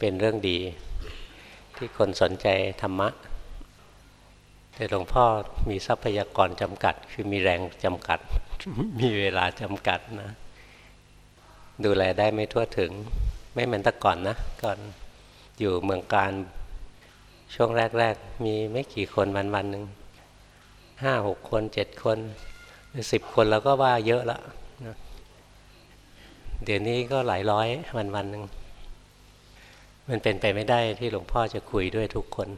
เป็นเรื่องดี ที่คนสนใจธรรมะ แต่หลวงพ่อมีทรัพยากรจำกัด คือมีแรงจำกัด มีเวลาจำกัดนะ ดูแลได้ไม่ทั่วถึง ไม่เหมือนแต่ก่อนนะ ก่อนอยู่เมืองการช่วงแรก ๆ มีไม่กี่คนวันวันหนึ่งห้าหกคนเจ็ดคนหรือสิบคนแล้วก็ว่าเยอะแล้วนะเดี๋ยวนี้ก็หลายร้อยวันวันหนึ่ง มันเป็นไปไม่ได้ที่หลวงพ่อจะคุยด้วยทุกคน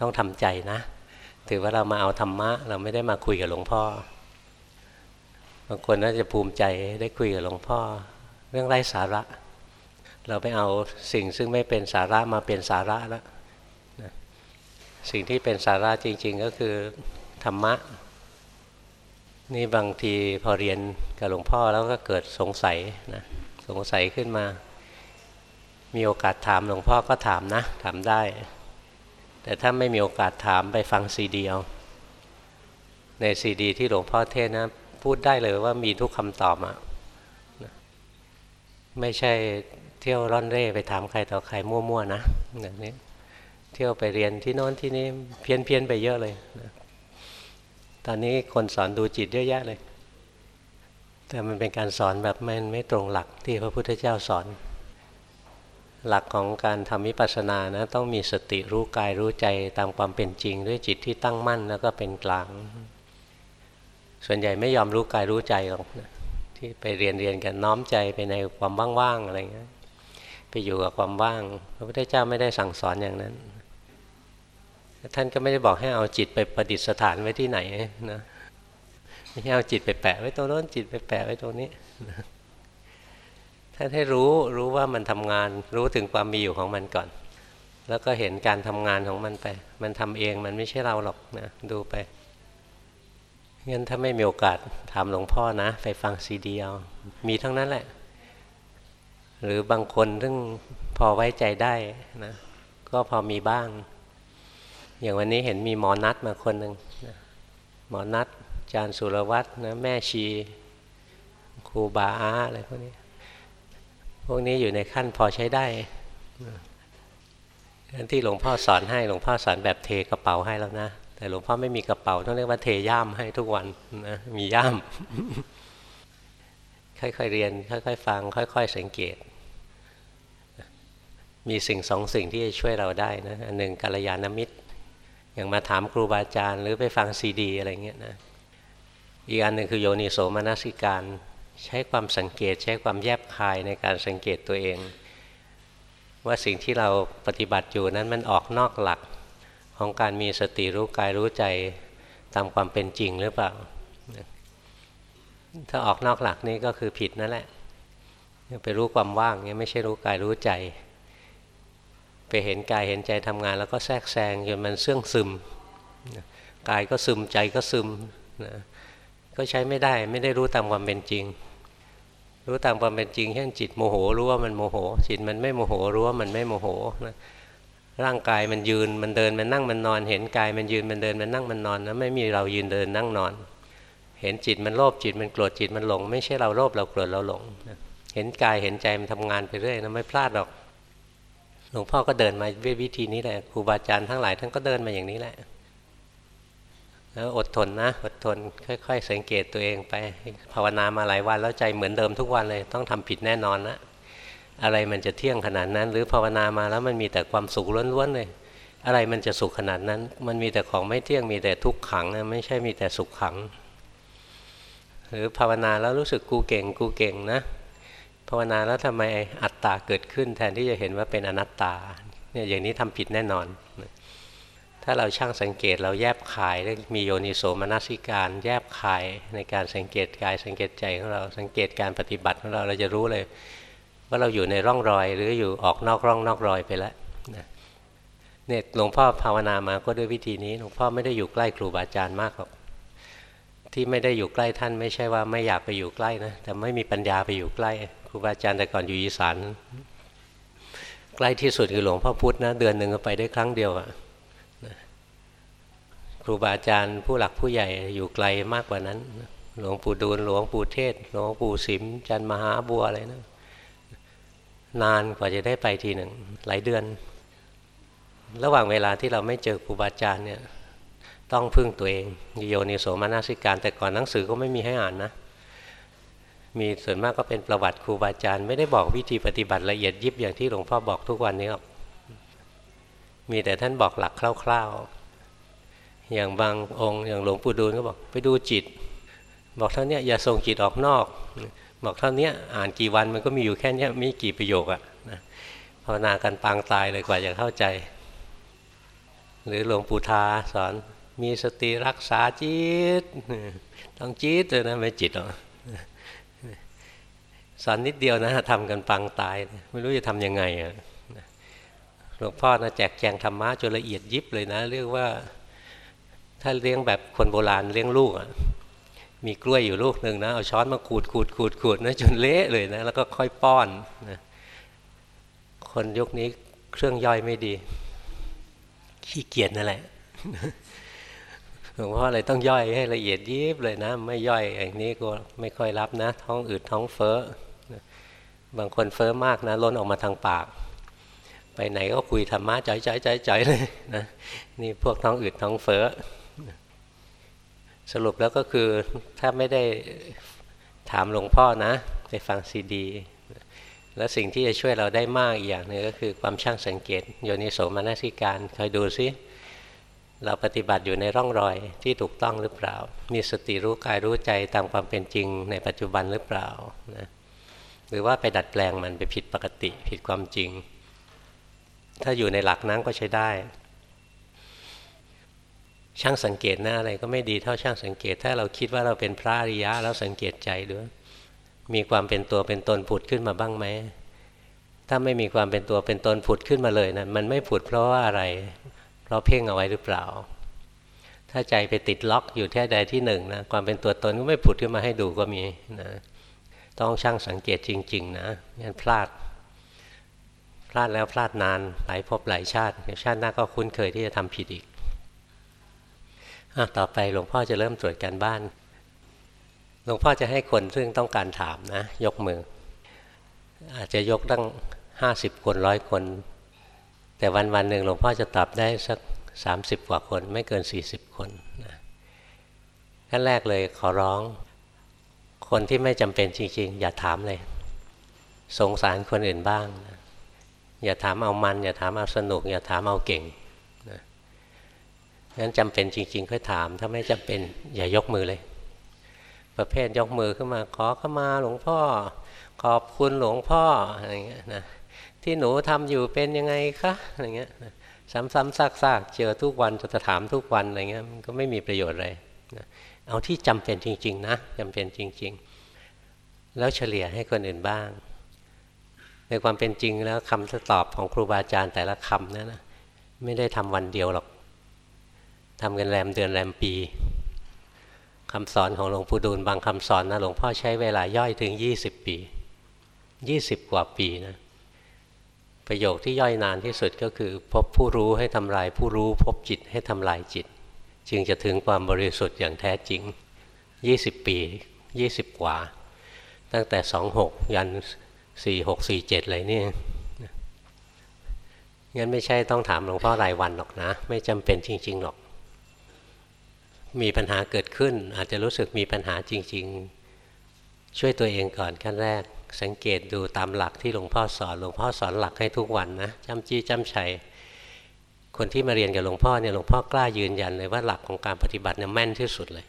ต้องทำใจนะ ถือว่าเรามาเอาธรรมะ เราไม่ได้มาคุยกับหลวงพ่อบางคนน่าจะภูมิใจได้คุยกับหลวงพ่อ เรื่องไร้สาระ เราไปเอาสิ่งซึ่งไม่เป็นสาระมาเป็นสาระแล้วสิ่งที่เป็นสาระจริง ๆ ก็คือธรรมะ นี่บางทีพอเรียนกับหลวงพ่อแล้วก็เกิดสงสัยนะสงสัยขึ้นมา มีโอกาสถามหลวงพ่อก็ถามนะ ถามได้ แต่ถ้าไม่มีโอกาสถามไปฟังซีดีเอาในซีดี ที่หลวงพ่อเทศนะ พูดได้เลยว่ามีทุกคำตอบอะไม่ใช่เที่ยวร่อนเร่ไปถามใครต่อใครมั่วๆนะอย่างนี้เที่ยวไปเรียนที่โน้นที่นี้เพี้ยนเพียนไปเยอะเลยนะตอนนี้คนสอนดูจิตเยอะแยะเลย แต่มันเป็นการสอนแบบไม่ไม่ตรงหลักที่พระพุทธเจ้าสอน หลักของการทำวิปัสสนานะต้องมีสติรู้กายรู้ใจตามความเป็นจริง ด้วยจิตที่ตั้งมั่นแล้วก็เป็นกลาง ส่วนใหญ่ไม่ยอมรู้กายรู้ใจหรอกนะที่ไปเรียนเรียนกันน้อมใจไปในความว่างๆอะไรเงี้ยไปอยู่กับความว่าง พระพุทธเจ้าไม่ได้สั่งสอนอย่างนั้น ท่านก็ไม่ได้บอกให้เอาจิตไปประดิษฐานไว้ที่ไหนนะไม่ใช่เอาจิตไปแปะไว้ตรงโน้นจิตไปแปะไว้ตรงนี้ ท่านให้รู้รู้ว่ามันทำงาน รู้ถึงความมีอยู่ของมันก่อน แล้วก็เห็นการทำงานของมันไป มันทำเองมันไม่ใช่เราหรอกนะดูไปงั้นถ้าไม่มีโอกาสถามหลวงพ่อนะ ไปฟังซีดีเอามีทั้งนั้นแหละ หรือบางคนซึ่งพอไว้ใจได้นะก็พอมีบ้าง อย่างวันนี้เห็นมีหมอนัดมาคนหนึ่งหมอนัดจารย์สุรวัตรนะแม่ชีครูบาอาอะไรพวกนี้ พวกนี้อยู่ในขั้นพอใช้ได้ที่หลวงพ่อสอนให้หลวงพ่อสอนแบบเทกระเป๋าให้แล้วนะ แต่หลวงพ่อไม่มีกระเป๋าต้องเรียกว่าเทย่ามให้ทุกวันนะมีย่าม ค่อยๆเรียน ค่อยๆฟัง ค่อย ๆ สังเกต มีสิ่งสองสิ่งที่จะช่วยเราได้นะอันหนึ่งกัลยาณมิตร อย่างมาถามครูบาอาจารย์ หรือไปฟังซีดี อะไรเงี้ยนะอีกอันหนึ่งคือโยนิโสมนสิการ ใช้ความสังเกตใช้ความแยบคายในการสังเกตตัวเอง ว่าสิ่งที่เราปฏิบัติอยู่นั้นมันออกนอกหลักของการมีสติรู้กายรู้ใจตามความเป็นจริงหรือเปล่า ถ้าออกนอกหลักนี่ก็คือผิดนั่นแหละไปรู้ความว่างเนี่ยไม่ใช่รู้กายรู้ใจ ไปเห็นกายเห็นใจทำงาน แล้วก็แทรกแซงจนมันเสื่องซึมกายก็ซึมใจก็ซึมนะก็ใช้ไม่ได้ไม่ได้รู้ตามความเป็นจริง รู้ตามความเป็นจริง เช่นจิตโมโหรู้ว่ามันโมโห จิตมันไม่โมโหรู้ว่ามันไม่โมโหนะร่างกายมันยืนมันเดินมันนั่งมันนอน เห็นกายมันยืนมันเดินมันนั่งมันนอนนะไม่มีเรายืนเดินนั่งนอน เห็นจิตมันโลภจิตมันโกรธจิตมันหลง ไม่ใช่เราโลภเราโกรธเราหลง เห็นกายเห็นใจมันทำงานไปเรื่อยนะไม่พลาดหรอกหลวงพ่อก็เดินมาด้วิธีนี้แหละครูบาอาจารย์ทั้งหลายท่านก็เดินมาอย่างนี้แหละแล้วอดทนนะ อด ทน ค่อยๆ สังเกตตัวเองไป ภาวนามาหลายวันแล้วใจเหมือนเดิมทุกวันเลยต้องทำผิดแน่นอนนะอะไรมันจะเที่ยงขนาดนั้น หรือภาวนามาแล้วมันมีแต่ความสุขล้วนๆเลยอะไรมันจะสุขขนาดนั้น มันมีแต่ของไม่เที่ยงมีแต่ทุกขังนะไม่ใช่มีแต่สุขขัง หรือภาวนาแล้วรู้สึกกูเก่งกูเก่งนะภาวนาแล้วทำไมอัตตาเกิดขึ้นแทนที่จะเห็นว่าเป็นอนัตตาเนี่ยอย่างนี้ทำผิดแน่นอน ถ้าเราช่างสังเกตเราแยบขายมีโยนิโสมนสิการแยบขายในการสังเกตกายสังเกตใจของเราสังเกตการปฏิบัติของเราเราจะรู้เลย ว่าเราอยู่ในร่องรอยหรืออยู่ออกนอกร่องนอกรอยไปแล้วเนี่ยหลวงพ่อภาวนามาก็ด้วยวิธีนี้หลวงพ่อไม่ได้อยู่ใกล้ครูบาอาจารย์มากหรอกที่ไม่ได้อยู่ใกล้ท่าน ไม่ใช่ว่าไม่อยากไปอยู่ใกล้นะแต่ไม่มีปัญญาไปอยู่ใกล้ครูบาอาจารย์แต่ก่อนอยู่อีสานใกล้ที่สุดคือหลวงพ่อพุธนะเดือนหนึ่งก็ไปได้ครั้งเดียวอะ รูบาอาจารย์ผู้หลักผู้ใหญ่อยู่ไกลมากกว่านั้น หลวงปู่ดูลหลวงปู่เทศ หลวงปู่สิมจันมหาบัวอะไรนะนานกว่าจะได้ไปทีหนึ่งหลายเดือน ระหว่างเวลาที่เราไม่เจอครูบาอาจารย์เนี่ยต้องพึ่งตัวเองโยนิโสมนาสิการ แต่ก่อนหนังสือก็ไม่มีให้อ่านนะ มีส่วนมากก็เป็นประวัติครูบาอาจารย์ ไม่ได้บอกวิธีปฏิบัติละเอียดยิบอย่างที่หลวงพ่อบอกทุกวันนี้หรอกมีแต่ท่านบอกหลักคร่าวๆ อย่างบางองค์อย่างหลวงปู่ดูลก็บอกไปดูจิต บอกเท่านี้อย่าส่งจิตออกนอก บอกเท่านี้อ่านกี่วันมันก็มีอยู่แค่นี้มีกี่ประโยคอะะภาวนากันปางตายเลยกว่าจะเข้าใจ หรือหลวงปู่ทาสอนมีสติรักษาจิต ต้องจิตเลยนะไม่จิตหรอกสอนนิดเดียวนะทำกันปังตาย ไม่รู้จะทำยังไงอะหลวงพ่อนะแจกแจงธรรมะจนละเอียดยิบเลยนะ เรียกว่า ถ้าเลี้ยงแบบคนโบราณเลี้ยงลูกอะมีกล้วยอยู่ลูกหนึ่งนะเอาช้อนมาขูดขูดขูดขูดนะจนเละเลยนะแล้วก็ค่อยป้อนนะคนยุคนี้เครื่องย่อยไม่ดี ขี้เกียจนั่นแหละหลวงพ่อเลยต้องย่อยให้ละเอียดยิบเลยนะ ไม่ย่อยอย่างนี้ก็ไม่ค่อยรับนะ ท้องอืดท้องเฟ้อบางคนเฟ้อมากนะล้นออกมาทางปาก ไปไหนก็คุยธรรมะจ่อยจ่อยจ่อยจ่อยเลยนะนี่พวกท้องอืดท้องเฟ้อ สรุปแล้วก็คือถ้าไม่ได้ถามหลวงพ่อนะ ไปฟังซีดี แล้วสิ่งที่จะช่วยเราได้มากอีกอย่างนึงก็คือความช่างสังเกต โยนิโสมนสิการคอยดูซิเราปฏิบัติอยู่ในร่องรอยที่ถูกต้องหรือเปล่า มีสติรู้กายรู้ใจตามความเป็นจริงในปัจจุบันหรือเปล่านะหรือว่าไปดัดแปลงมันไปผิดปกติผิดความจริง ถ้าอยู่ในหลักนั้นก็ใช้ได้ ช่างสังเกตหน้าอะไรก็ไม่ดีเท่าช่างสังเกต ถ้าเราคิดว่าเราเป็นพระอริยะแล้วสังเกตใจด้วย มีความเป็นตัวเป็นตนผุดขึ้นมาบ้างไหมถ้าไม่มีความเป็นตัวเป็นตนผุดขึ้นมาเลยนะมันไม่ผุดเพราะว่าอะไร เพราะเพ่งเอาไว้หรือเปล่า ถ้าใจไปติดล็อกอยู่แค่ใดที่หนึ่งนะความเป็นตัวตนก็ไม่ผุดขึ้นมาให้ดูก็มีนะต้องช่างสังเกตจริง ๆ นะงั้นพลาด พลาดแล้วพลาดนานหลายภพหลายชาติชาติหน้าก็คุ้นเคยที่จะทำผิดอีก ต่อไปหลวงพ่อจะเริ่มตรวจการบ้าน หลวงพ่อจะให้คนซึ่งต้องการถามนะ ยกมือ อาจจะยกตั้งห้าสิบคนร้อยคน แต่วันวันหนึ่งหลวงพ่อจะตอบได้สักสามสิบกว่าคน ไม่เกินสี่สิบคนนะขั้นแรกเลยขอร้อง คนที่ไม่จำเป็นจริง ๆ อย่าถามเลย สงสารคนอื่นบ้างนะอย่าถามเอามัน อย่าถามเอาสนุก อย่าถามเอาเก่ง งั้นจำเป็นจริง ๆ ค่อยถาม ถ้าไม่จำเป็นอย่ายกมือเลย ประเภทยกมือขึ้นมาขอเข้ามาหลวงพ่อ ขอบคุณหลวงพ่ออะไรเงี้ยนะที่หนูทำอยู่เป็นยังไงคะอะไรเงี้ยซ้ำๆซากๆเจอทุกวันจะถามทุกวันอะไรเงี้ยมันก็ไม่มีประโยชน์เลยเอาที่จำเป็นจริง ๆ นะจำเป็นจริง ๆ แล้วเฉลี่ยให้คนอื่นบ้าง ในความเป็นจริงแล้วคำตอบของครูบาอาจารย์แต่ละคำนั้นนะไม่ได้ทำวันเดียวหรอก ทำกันแรมเดือนแรมปีคำสอนของหลวงปู่ดูลบางคำสอนนะหลวงพ่อใช้เวลาย่อยถึง 20 ปี 20 กว่าปีนะประโยคที่ย่อยนานที่สุดก็คือพบผู้รู้ให้ทำลายผู้รู้พบจิตให้ทำลายจิต จึงจะถึงความบริสุทธิ์อย่างแท้จริง 20 ปี 20 กว่า ตั้งแต่ 26 ยัน 46 47อะไรนี่งั้นไม่ใช่ต้องถามหลวงพ่อรายวันหรอกนะ ไม่จำเป็นจริง ๆ หรอก มีปัญหาเกิดขึ้น อาจจะรู้สึกมีปัญหาจริง ๆ ช่วยตัวเองก่อนขั้นแรก สังเกตดูตามหลักที่หลวงพ่อสอนหลวงพ่อสอนหลักให้ทุกวันนะจำจี้จำชัยคนที่มาเรียนกับหลวงพ่อเนี่ยหลวงพ่อกล้ายืนยันเลยว่าหลักของการปฏิบัติเนี่ยแม่นที่สุดเลย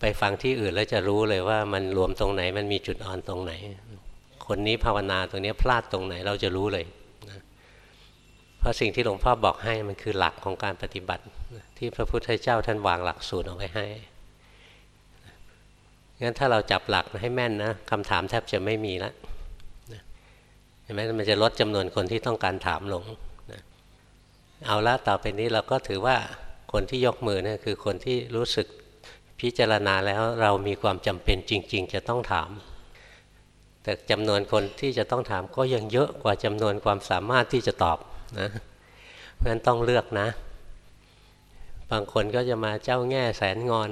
ไปฟังที่อื่นแล้วจะรู้เลยว่ามันรวมตรงไหนมันมีจุดอ่อนตรงไหน คนนี้ภาวนาตรงนี้พลาดตรงไหนเราจะรู้เลยนะเพราะสิ่งที่หลวงพ่อบอกให้มันคือหลักของการปฏิบัติ ที่พระพุทธเจ้าท่านวางหลักสูตรเอาไว้ให้งั้นถ้าเราจับหลักให้แม่นนะคำถามแทบจะไม่มีละเห็นไหมมันจะลดจำนวนคนที่ต้องการถามลงเอาละต่อไปนี้เราก็ถือว่าคนที่ยกมือเนี่ยคือคนที่รู้สึกพิจารณาแล้วเรามีความจำเป็นจริง ๆ จะต้องถาม แต่จำนวนคนที่จะต้องถามก็ยังเยอะกว่าจำนวนความสามารถที่จะตอบนะเพราะฉะนั้นต้องเลือกนะ บางคนก็จะมาเจ้าแง่แสนงอน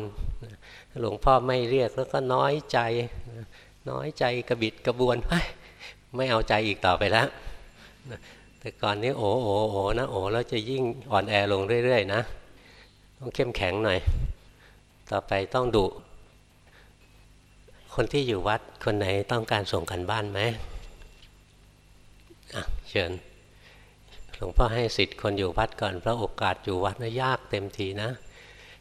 หลวงพ่อไม่เรียกแล้วก็น้อยใจ น้อยใจกระบิดกระบวนไปไม่เอาใจอีกต่อไปแล้วแต่ก่อนนี้โอ้โอ้โอ้นะโอ้แล้วจะยิ่งอ่อนแอลงเรื่อยๆนะ ต้องเข้มแข็งหน่อย ต่อไปต้องดุคนที่อยู่วัดคนไหนต้องการส่งกันบ้านไหมอะเชิญ หลวงพ่อให้สิทธิ์คนอยู่วัดก่อน เพราะโอกาสอยู่วัดนะยากเต็มทีนะ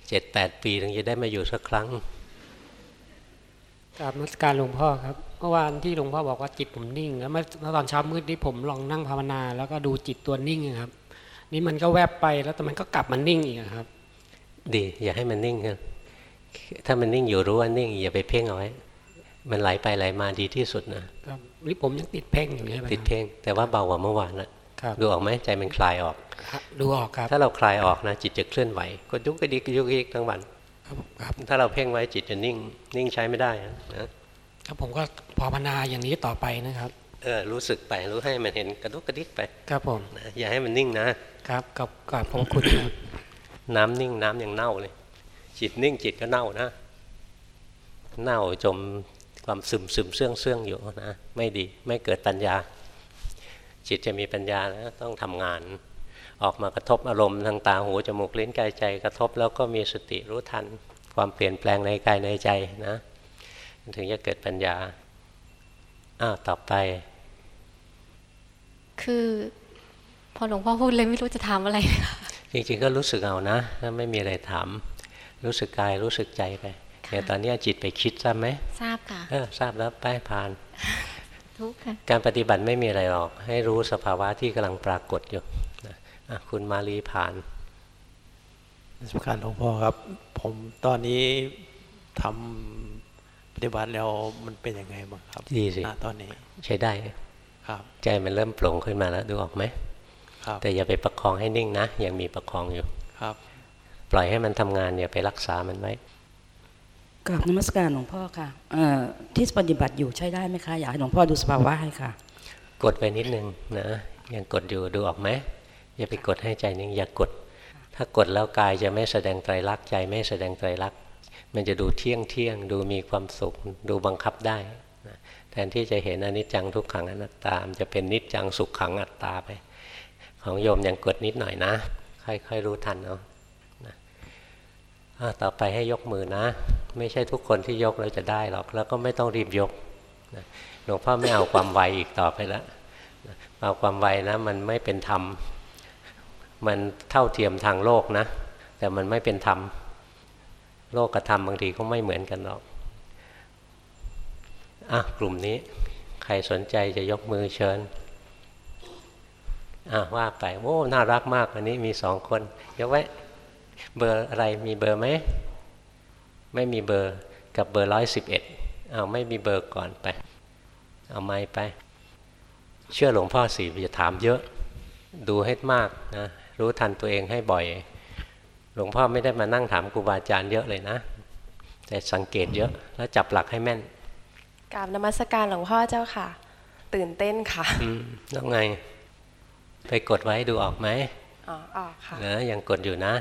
เจ็ดแปดปีถึงจะได้มาอยู่สักครั้งกราบนมัสการหลวงพ่อครับเมื่อวานที่หลวงพ่อบอกว่าจิตผมนิ่ง แล้วเมื่อตอนเช้ามืดที่ผมลองนั่งภาวนา แล้วก็ดูจิตตัวนิ่งครับ นี่มันก็แวบไปแล้วแต่มันก็กลับมานิ่งอีกครับ ดี อย่าให้มันนิ่งครับถ้ามันนิ่งอยู่รู้ว่านิ่ง อย่าไปเพ่งเอาไว้มันไหลไปไหลมาดีที่สุดนะครับนี่ผมยังติดเพ่งอยู่ใช่ไหมติดเพ่งแต่ว่าเบากว่าเมื่อวานนะครับ ดูออกไหมใจมันคลายออกครับดูออกครับ ถ้าเราคลายออกนะจิตจะเคลื่อนไหวก็ยุกกระดิกยุกกระดิกทั้งวันครับครับถ้าเราเพ่งไว้จิตจะนิ่ง นิ่งใช้ไม่ได้นะครับผมก็ภาวนาอย่างนี้ต่อไปนะครับเออรู้สึกไปรู้ให้มันเห็นกระดุกกระดิกไป ครับผมนะอย่าให้มันนิ่งนะครับกับกับขอบคุณครับน้ำนิ่งน้ำยังเน่าเลย จิตนิ่งจิตก็เน่านะ เน่าจมความซึมซึมเสื่องเสื่องอยู่นะ ไม่ดีไม่เกิดปัญญา จิตจะมีปัญญาแล้วต้องทำงาน ออกมากระทบอารมณ์ทางตาหูจมูกลิ้นกายใจ กระทบแล้วก็มีสติรู้ทัน ความเปลี่ยนแปลงในกายในใจนะถึงจะเกิดปัญญาอ้าวต่อไป คือพอหลวงพ่อพูดเลยไม่รู้จะถามอะไรค่ะจริงๆก็รู้สึกเอานะถ้าไม่มีอะไรถาม รู้สึกกายรู้สึกใจไปอย่างตอนนี้จิตไปคิดทราบไหมทราบค่ะเออทราบแล้วป้ายผ่าน ทุกข์ค่ะ การปฏิบัติไม่มีอะไรหรอก ให้รู้สภาวะที่กำลังปรากฏอยู่นะอะคุณมาลีผ่านสำคัญหลวงพ่อครับ ผมตอนนี้ทำปฏิบัติแล้วมันเป็นยังไงบ้างครับดีสิณตอนนี้ใช้ได้ครับ ใจมันเริ่มโปร่งขึ้นมาแล้วดูออกไหมครับแต่อย่าไปประคองให้นิ่งนะ ยังมีประคองอยู่ครับ ปล่อยให้มันทำงานอย่าไปรักษามันไว้ กราบนมัสการหลวงพ่อค่ะที่ปฏิบัติอยู่ใช้ได้ไหมคะ อยากให้หลวงพ่อดูสภาวะให้ค่ะ กดไปนิดนึงนะยังกดอยู่ดูออกไหมอย่าไปกดให้ใจนิ่งอย่ากด ถ้ากดแล้วกายจะไม่แสดงไตรลักษณ์ใจไม่แสดงไตรลักษณ์มันจะดูเที่ยงเที่ยงดูมีความสุข ดูบังคับได้นะแทนที่จะเห็นอนิจจังทุกขังอนัตตามันจะเป็นนิจจังสุขขังอัตตาไป ของโยมยังกดนิดหน่อยนะ ค่อยๆรู้ทันเอาะ ต่อไปให้ยกมือนะ ไม่ใช่ทุกคนที่ยกแล้วจะได้หรอก แล้วก็ไม่ต้องรีบยกหลวงพ่อไม่เอาความไวอีกต่อไปแล้วเอาความไวนะ มันไม่เป็นธรรม มันเท่าเทียมทางโลกนะ แต่มันไม่เป็นธรรม โลกกับธรรมบางทีก็ไม่เหมือนกันหรอกอะกลุ่มนี้ ใครสนใจจะยกมือเชิญอะว่าไปโอ้น่ารักมากวันนี้มีสองคนยกไว้ เบอร์อะไรมีเบอร์ไหมไม่มีเบอร์กับเบอร์ร้อยสิบเอ็ดเอาไม่มีเบอร์ก่อนไป เอาไม้ไป เชื่อหลวงพ่อสิอย่าถามเยอะ ดูให้มากนะรู้ทันตัวเองให้บ่อย หลวงพ่อไม่ได้มานั่งถามครูบาอาจารย์เยอะเลยนะ แต่สังเกตเยอะแล้วจับหลักให้แม่นกราบนมัสการหลวงพ่อเจ้าค่ะ ตื่นเต้นค่ะอืมแล้วไง ไปกดไว้ดูออกไหมอ๋อออกค่ะนะยังกดอยู่นะ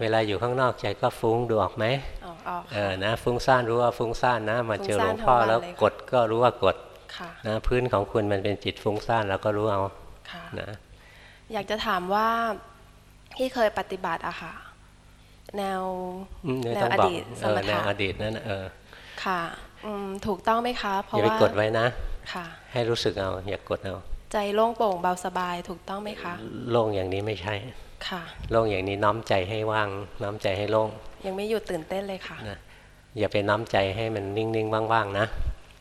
เวลาอยู่ข้างนอกใจก็ฟุ้งดูออกไหมอ๋อออกเออนะฟุ้งซ่านรู้ว่าฟุ้งซ่านนะ มาเจอหลวงพ่อฟุ้งซ่านทั้งวันแล้วเลยค่ะกดก็รู้ว่ากดค่ะนะพื้นของคุณมันเป็นจิตฟุ้งซ่านเราก็รู้เอาค่ะนะอยากจะถามว่าที่เคยปฏิบัติอะค่ะ แนวอืมไม่แนต้วองอบอกดีตสเออมแนถะวอดีตนั่นน่ะเออค่ะอืมถูกต้องไหมคะ เพอราะย่าไปว่ากดไว้นะค่ะ ให้รู้สึกเอาอย่ากกดเอา ใจโล่งโปร่งเบาสบายถูกต้องไหมคะ โล่งอย่างนี้ไม่ใช่ ค่ะโล่งอย่างนี้น้อมใจให้ว่าง น้อมใจให้โล่ง ยังไม่หยุดตื่นเต้นเลยค่ะนะอย่าไปน้อมใจให้มันนิ่งๆว่างๆนะ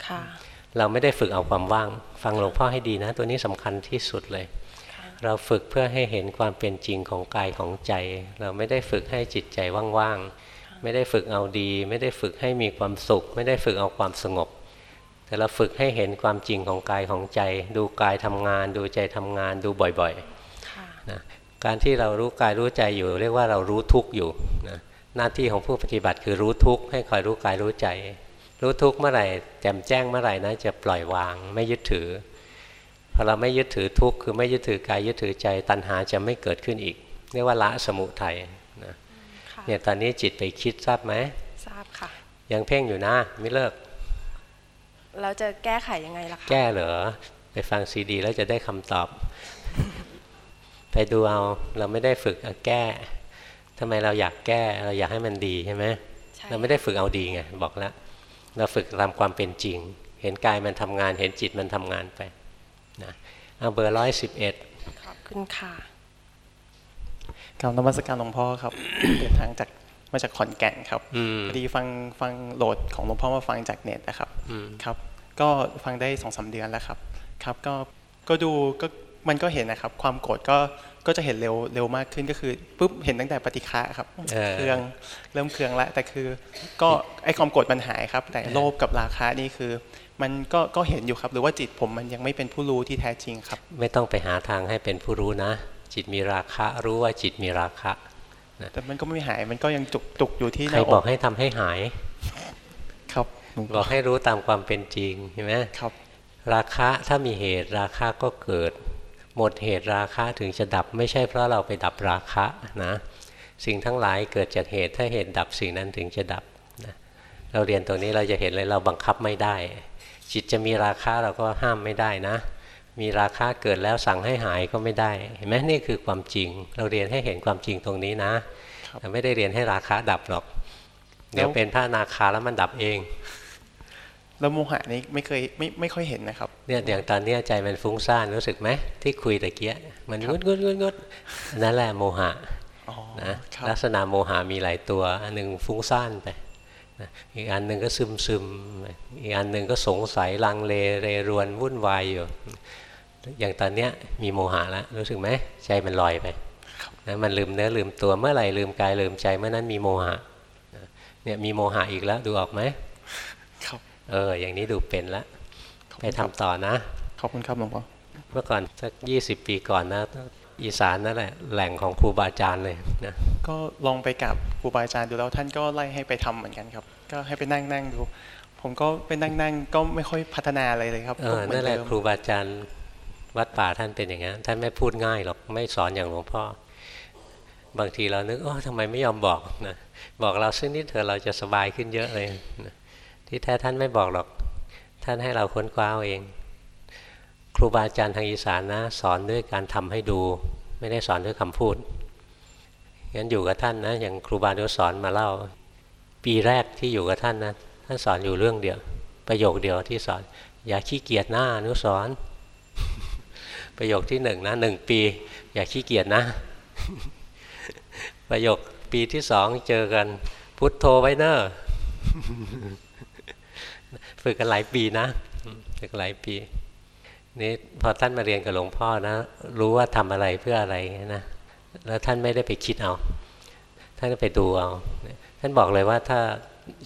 ค่ะ เราไม่ได้ฝึกเอาความว่าง ฟังหลวงพ่อให้ดีนะ ตัวนี้สำคัญที่สุดเลยค่ะเราฝึกเพื่อให้เห็นความเป็นจริงของกายของใจ เราไม่ได้ฝึกให้จิตใจว่างๆ ไม่ได้ฝึกเอาดี ไม่ได้ฝึกให้มีความสุข ไม่ได้ฝึกเอาความสงบแต่เราฝึกให้เห็นความจริงของกายของใจ ดูกายทำงาน ดูใจทำงานดูบ่อยๆค่ะนะ การที่เรารู้กายรู้ใจอยู่ เรียกว่าเรารู้ทุกข์อยู่นะหน้าที่ของผู้ปฏิบัติคือรู้ทุกข์ให้คอยรู้กายรู้ใจ รู้ทุกข์เมื่อไหร่แจ่มแจ้งเมื่อไหร่นะจะปล่อยวางไม่ยึดถือพอเราไม่ยึดถือทุกข์คือไม่ยึดถือกายยึดถือใจ ตัณหาจะไม่เกิดขึ้นอีก เรียกว่าละสมุทัยนะค่ะเนี่ยตอนนี้จิตไปคิดทราบไหมทราบค่ะ ยังเพ่งอยู่นะไม่เลิกแล้วจะแก้ไขยังไงล่ะคะแก้เหรอไปฟังซีดีแล้วจะได้คำตอบ ไปดูเอาเราไม่ได้ฝึกแก้ทำไมเราอยากแก้เราอยากให้มันดีใช่ไหมใช่เราไม่ได้ฝึกเอาดีไงบอกแล้วเราฝึกตามความเป็นจริง เห็นกายมันทำงาน เห็นจิตมันทำงานไปนะเอาเบอร์ร้อยสิบเอ็ดขอบคุณค่ะกรารนมัสการหลวงพ่อครับเดินทางจากมาจากขอนแก่นครับอืมพอดีฟังฟังโหลดของหลวงพ่อมาฟังจากเน็ตนะครับอืมครับ ก็ฟังได้สองสาเดือนแล้วครับ ครับก็ก็ดูก็ มันก็เห็นนะครับ ความโกรธก็ก็จะเห็นเร็วเร็วมากขึ้นก็คือปุ๊บเห็นตั้งแต่ปฏิฆะครับเออเครื่องเริ่มเครื่องแล้วแต่คือก็ไอความโกรธมันหายครับ แต่โลภกับราคะนี่คือ มันก็ก็เห็นอยู่ครับ หรือว่าจิตผมมันยังไม่เป็นผู้รู้ที่แท้จริงครับ ไม่ต้องไปหาทางให้เป็นผู้รู้นะ จิตมีราคะรู้ว่าจิตมีราคะแต่มันก็ไม่หายมันก็ยังจุกจุกอยู่ที่หใครน้าบอกให้ทำให้หาย ครับหลวงบพ่ออกให้รู้ตามความเป็นจริงเห็นไหมครับ ราคะถ้ามีเหตุราคะก็เกิด หมดเหตุราคะถึงจะดับไม่ใช่เพราะเราไปดับราคะนะสิ่งทั้งหลายเกิดจากเหตุถ้าเหตุดับสิ่งนั้นถึงจะดับนะเราเรียนตรงนี้เราจะเห็นเลยเราบังคับไม่ได้ จิตจะมีราคะเราก็ห้ามไม่ได้นะ มีราคะเกิดแล้วสั่งให้หายก็ไม่ได้เห็นไหมนี่คือความจริง เราเรียนให้เห็นความจริงตรงนี้นะแต่ไม่ได้เรียนให้ราคะดับหรอก เดี๋ยวเป็นพระอนาคาแล้วมันดับเอง แล้วโมหะนี้ไม่เคยไม่ไม่ค่อยเห็นนะครับเนี่ยอย่างตอนเนี้ยใจมันฟุ้งซ่านรู้สึกไหมที่คุยตะเกียมันครับงุดงุดงุดงุดอันนั่นแหละโมหะอ๋อนะครับลักษณะโมหะมีหลายตัว อันหนึ่งฟุ้งซ่านไปนะอีกอันหนึ่งก็ซึมซึมอีกอันหนึ่งก็สงสัยลังเลเรรวนวุ่นวายอยู่ อย่างตอนเนี้ยมีโมหะแล้วรู้สึกไหมใจมันลอยไปนะมันลืมเนื้อลืมตัวเมื่อไหร่ลืมกายลืมใจเมื่อนั้นมีโมหะนะเนี่ยมีโมหะอีกแล้วดูออกไหมครับ เออ อย่างนี้ดูเป็นแล้วขอบไปคุณทำครับต่อนะ ขอบคุณครับหลวงพ่อเมื่อก่อนสักยี่สิบปีก่อนนะ อีสานนั่นแหละแหล่งของครูบาอาจารย์เลยนะก็ลองไปกับครูบาอาจารย์ดูแล้วท่านก็ไล่ให้ไปทำเหมือนกันครับ ก็ให้ไปนั่งนั่งดู ผมก็ไปนั่งนั่งก็ไม่ค่อยพัฒนาอะไรเลยครับเอก็อเหมือนั่นนแหละเดิมครูบาอาจารย์วัดป่าท่านเป็นอย่างนั้นท่านไม่พูดง่ายหรอกไม่สอนอย่างหลวงพ่อ บางทีเรานึกโอ้ทำไมไม่ยอมบอกนะบอกเราซึ่งนิดเถอะเราจะสบายขึ้นเยอะเลยนะ ที่แท้ท่านไม่บอกหรอก ท่านให้เราค้นคว้าเอาเอง ครูบาอาจารย์ทางอีสานนะ สอนด้วยการทำให้ดู ไม่ได้สอนด้วยคำพูดงั้นอยู่กับท่านนะ อย่างครูบาเขาสอนมาเล่า ปีแรกที่อยู่กับท่านนะท่านสอนอยู่เรื่องเดียว ประโยคเดียวที่สอน อย่าขี้เกียจหน้าอนุสรณ์ประโยคที่หนึ่งนะหนึ่งปี อย่าขี้เกียจนะ ประโยคปีที่สองเจอกัน พุทโธไว้เนอะ ฝึกกันหลายปีนะฝึกหลายปีนี่พอท่านมาเรียนกับหลวงพ่อนะ รู้ว่าทำอะไรเพื่ออะไรนะแล้วท่านไม่ได้ไปคิดเอา ท่านไปดูเอาท่านบอกเลยว่าถ้า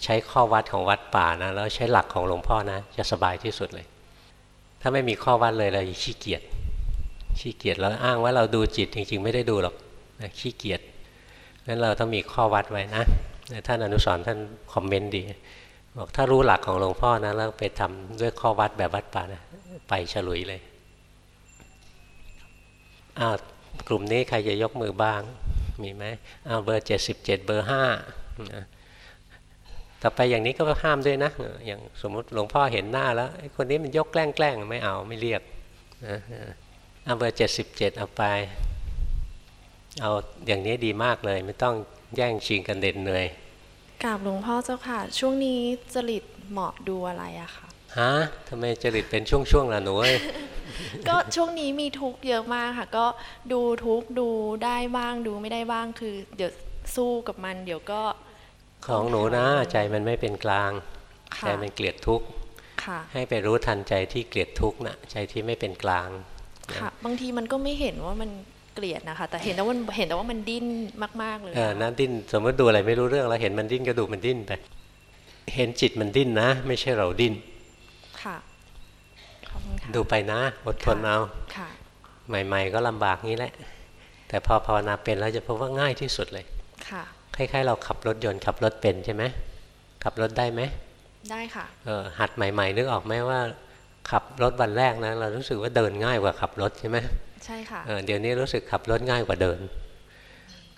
ใช้ข้อวัดของวัดป่านะแล้วใช้หลักของหลวงพ่อนะจะสบายที่สุดเลย ถ้าไม่มีข้อวัดเลยเราขี้เกียจขี้เกียจแล้วอ้างว่าเราดูจิตจริง ๆ ไม่ได้ดูหรอกนะขี้เกียจงั้นเราต้องมีข้อวัดไว้นะท่านอนุสร์ท่านคอมเมนต์ดี บอกถ้ารู้หลักของหลวงพ่อนะแล้วไปทำด้วยข้อวัดแบบวัดป่านะไปฉลุยเลยอ้าวกลุ่มนี้ใครจะยกมือบ้าง มีไหมอ้าวเบอร์เจ็ดสิบเจ็ดเบอร์ห้าต่อไปอย่างนี้ก็ห้ามด้วยนะ อย่างสมมติหลวงพ่อเห็นหน้าแล้วคนนี้มันยกแกล้งแกล้งไม่เอาไม่เรียกนะเอาเบอร์เจ็ดสิบเจ็ดเอาไป เอาอย่างนี้ดีมากเลย ไม่ต้องแย่งชิงกันเด่นเหนื่อย กราบหลวงพ่อเจ้าค่ะ ช่วงนี้จริตเหมาะดูอะไรอะค่ะฮะทำไมจริตเป็นช่วงๆล่ะหนูเอ้ยก็ช่วงนี้มีทุกข์เยอะมากค่ะ ก็ดูทุกข์ดูได้บ้างดูไม่ได้บ้างคือ เดี๋ยวสู้กับมัน เดี๋ยวก็ของหนูนะใจมันไม่เป็นกลางค่ะใจมันเกลียดทุกข์ค่ะให้ไปรู้ทันใจที่เกลียดทุกข์นะใจที่ไม่เป็นกลางค่ะบางทีมันก็ไม่เห็นว่ามัน เกลียดนะคะ แต่เห็นแต่ว่ามันเห็นแต่ว่ามันดิ้นมาก ๆเลยเออนะดิ้นสมมติดูอะไรไม่รู้เรื่องแล้วเห็นมันดิ้นก็ดูมันดิ้นไปเห็นจิตมันดิ้นนะ ไม่ใช่เราดิ้นค่ะขอบคุณค่ะดูไปนะอดทนเอาค่ะใหม่ ๆ ก็ลำบากงี้แหละ แต่พอภาวนาเป็นแล้วจะพบว่าง่ายที่สุดเลยค่ะคล้ายๆ เราขับรถยนต์ขับรถเป็นใช่ไหมขับรถได้ไหมได้ค่ะเออหัดใหม่ ๆ นึกออกไหมว่า ขับรถวันแรกนะเรารู้สึกว่าเดินง่ายกว่าขับรถใช่ไหม ใช่ค่ะเออเดี๋ยวนี้รู้สึกขับรถง่ายกว่าเดิน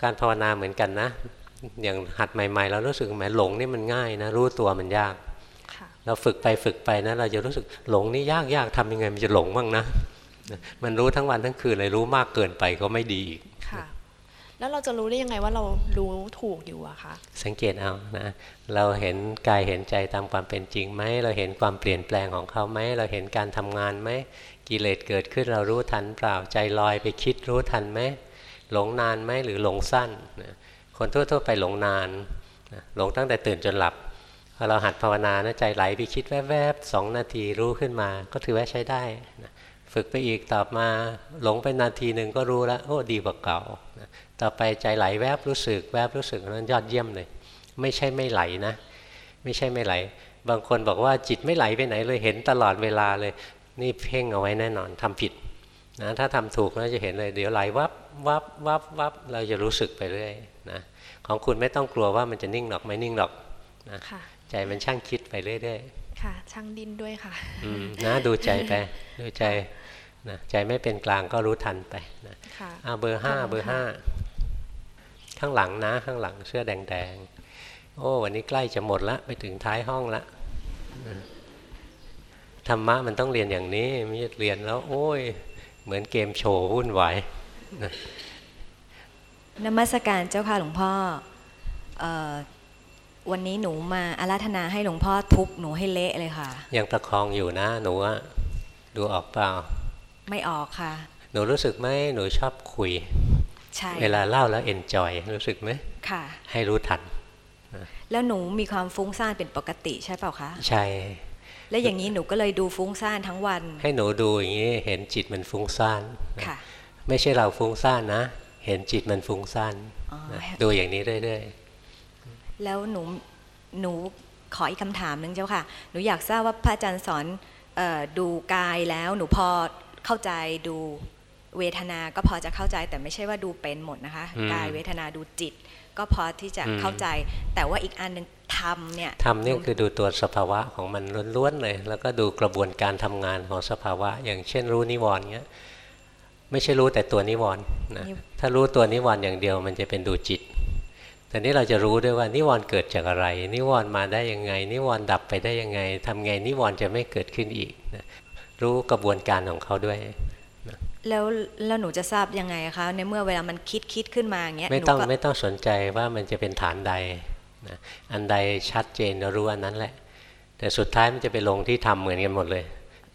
การภาวนาเหมือนกันนะ อย่างหัดใหม่ๆเรารู้สึกแหมหลงนี่มันง่ายนะ รู้ตัวมันยากค่ะพเราฝึกไปฝึกไปนะ เราจะรู้สึกหลงนี่ยากยากทำยังไง มันจะหลงบ้างนะ มันรู้ทั้งวันทั้งคืนเลยรู้มากเกินไปก็ไม่ดีอีกค่ะแล้วเราจะรู้ได้ยังไงว่าเรารู้ถูกอยู่อะคะสังเกตเอานะเราเห็นกายเห็นใจตามความเป็นจริงไหมเราเห็นความเปลี่ยนแปลงของเขาไหมเราเห็นการทำงานไหม กิเลสเกิดขึ้นเรารู้ทันเปล่าใจลอยไปคิดรู้ทันไหมหลงนานไหมหรือหลงสั้น คนทั่วๆไปหลงนานหลงตั้งแต่ตื่นจนหลับพอเราหัดภาวนานะใจไหลไปคิดแวบๆสองนาทีรู้ขึ้นมา ก็ถือว่าใช้ได้นะฝึกไปอีกต่อมาหลงไปนาทีหนึ่งก็รู้แล้วโอ้ดีกว่าเก่านะต่อไปใจไหลแวบรู้สึกแวบรู้สึกนั้นยอดเยี่ยมเลย ไม่ใช่ไม่ไหลนะ ไม่ใช่ไม่ไหล บางคนบอกว่าจิตไม่ไหลไปไหนเลยเห็นตลอดเวลาเลย นี่เพ่งเอาไว้แน่นอนทำผิดนะถ้าทำถูกเราจะเห็นเลยเดี๋ยวไหลวับวับวับวับเราจะรู้สึกไปเรื่อยนะของคุณไม่ต้องกลัวว่ามันจะนิ่งหรอกไม่นิ่งหรอกนะค่ะใจมันช่างคิดไปเรื่อยค่ะช่างดินด้วยค่ะๆอืมนะดูใจไปดูใจนะใจไม่เป็นกลางก็รู้ทันไปนะค่ะเอาเบอร์ห้าขอบคุณเบอร์ห้าค่ะข้างหลังนะข้างหลังเสื้อแดงๆโอ้วันนี้ใกล้จะหมดละไปถึงท้ายห้องละ ธรรมะมันต้องเรียนอย่างนี้ไม่ใช่เรียนแล้ว โอ้ย เหมือนเกมโชว์วุ่นวายนะนมัสการเจ้าค่ะหลวงพ่อเออวันนี้หนูมาอาราธนาให้หลวงพ่อทุบหนูให้เละเลยค่ะ ยังประคองอยู่นะหนูอะดูออกเปล่า ไม่ออกค่ะ หนูรู้สึกไหมหนูชอบคุย ใช่ เวลาเล่าแล้วเอนจอยรู้สึกไหมค่ะ ให้รู้ทัน แล้วหนูมีความฟุ้งซ่านเป็นปกติใช่เปล่าคะ ใช่ แล้วอย่างนี้หนูก็เลยดูฟุ้งซ่านทั้งวัน ให้หนูดูอย่างนี้เห็นจิตมันฟุ้งซ่านนะค่ะ ไม่ใช่เราฟุ้งซ่านนะ เห็นจิตมันฟุ้งซ่านอ๋อนะดูอย่างนี้เรื่อยแล้วหนูหนูขออีกคำถามหนึ่งเจ้าค่ะ หนูอยากทราบว่าพระอาจารย์สอนเออดูกายแล้วหนูพอเข้าใจดูเวทนาก็พอจะเข้าใจแต่ไม่ใช่ว่าดูเป็นหมดนะคะ กายเวทนาดูจิต ก็พอที่จะเข้าใจ แต่ว่าอีกอันหนึ่ง ทำเนี่ยๆทำนี่คือดูตัวสภาวะของมันล้วนๆเลย แล้วก็ดูกระบวนการทำงานของสภาวะ อย่างเช่นรู้นิวรณ์เงี้ยไม่ใช่รู้แต่ตัวนิวรณ์นะถ้ารู้ตัวนิวรณ์อย่างเดียวมันจะเป็นดูจิตแต่นี้เราจะรู้ด้วยว่านิวรณ์เกิดจากอะไร นิวรณ์มาได้ยังไง นิวรณ์ดับไปได้ยังไงทำไงนิวรณ์จะไม่เกิดขึ้นอีกนะรู้กระบวนการของเขาด้วยแล้วแล้วหนูจะทราบยังไงคะในเมื่อเวลามันคิดคิดขึ้นมาอย่างเงี้ยไม่หนูต้องก็ไม่ต้องสนใจว่ามันจะเป็นฐานใด นะอันใดชัดเจนเรารู้อันนั้นแหละ แต่สุดท้ายมันจะไปลงที่ทำเหมือนกันหมดเลย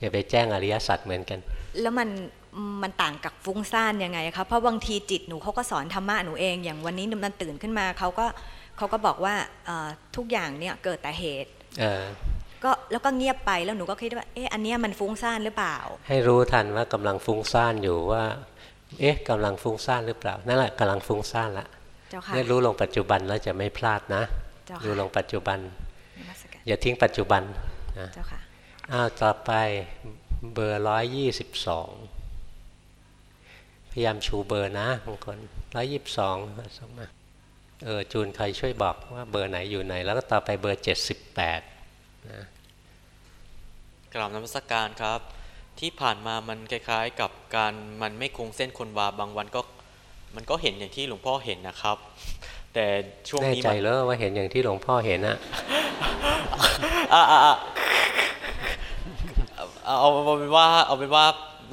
จะไปแจ้งอริยสัจเหมือนกัน แล้วมันมันต่างกับฟุ้งซ่านยังไงคะเพราะบางทีจิตหนูเขาก็สอนธรรมะหนูเองอย่างวันนี้มันตื่นขึ้นมาเขาก็เขาก็บอกว่าเอ่อทุกอย่างเนี่ยเกิดแต่เหตุเออก็แล้วก็เงียบไปแล้วหนูก็คิดว่าเอ๊ะอันเนี้ยมันฟุ้งซ่านหรือเปล่า ให้รู้ทันว่ากำลังฟุ้งซ่านอยู่ว่า เอ๊ะกำลังฟุ้งซ่านหรือเปล่านั่นแหละกำลังฟุ้งซ่านละ เจ้าค่ะเนี่ยรู้ลงปัจจุบันแล้วจะไม่พลาดนะเจ้ารู้ค่ะลงปัจจุบันนมัสการอย่าทิ้งปัจจุบันนะเจ้าค่ะอ้าวต่อไปเบอร์ร้อยยี่สิบสองพยายามชูเบอร์นะบางคนร้อยยี่สิบสองส่งมาเออจูนใครช่วยบอกว่าเบอร์ไหนอยู่ไหน แล้วก็ต่อไปเบอร์เจ็ดสิบแปดนะกราบนมัสการครับ ที่ผ่านมามันคล้าย ๆ กับการมันไม่คงเส้นคนวาบางวันก็ มันก็เห็นอย่างที่หลวงพ่อเห็นนะครับ แต่ช่วงแน่นี้ใจมันเลยว่าเห็นอย่างที่หลวงพ่อเห็นอะอะอะอะเอาเอาเอาเป็นว่าเอาเป็นว่า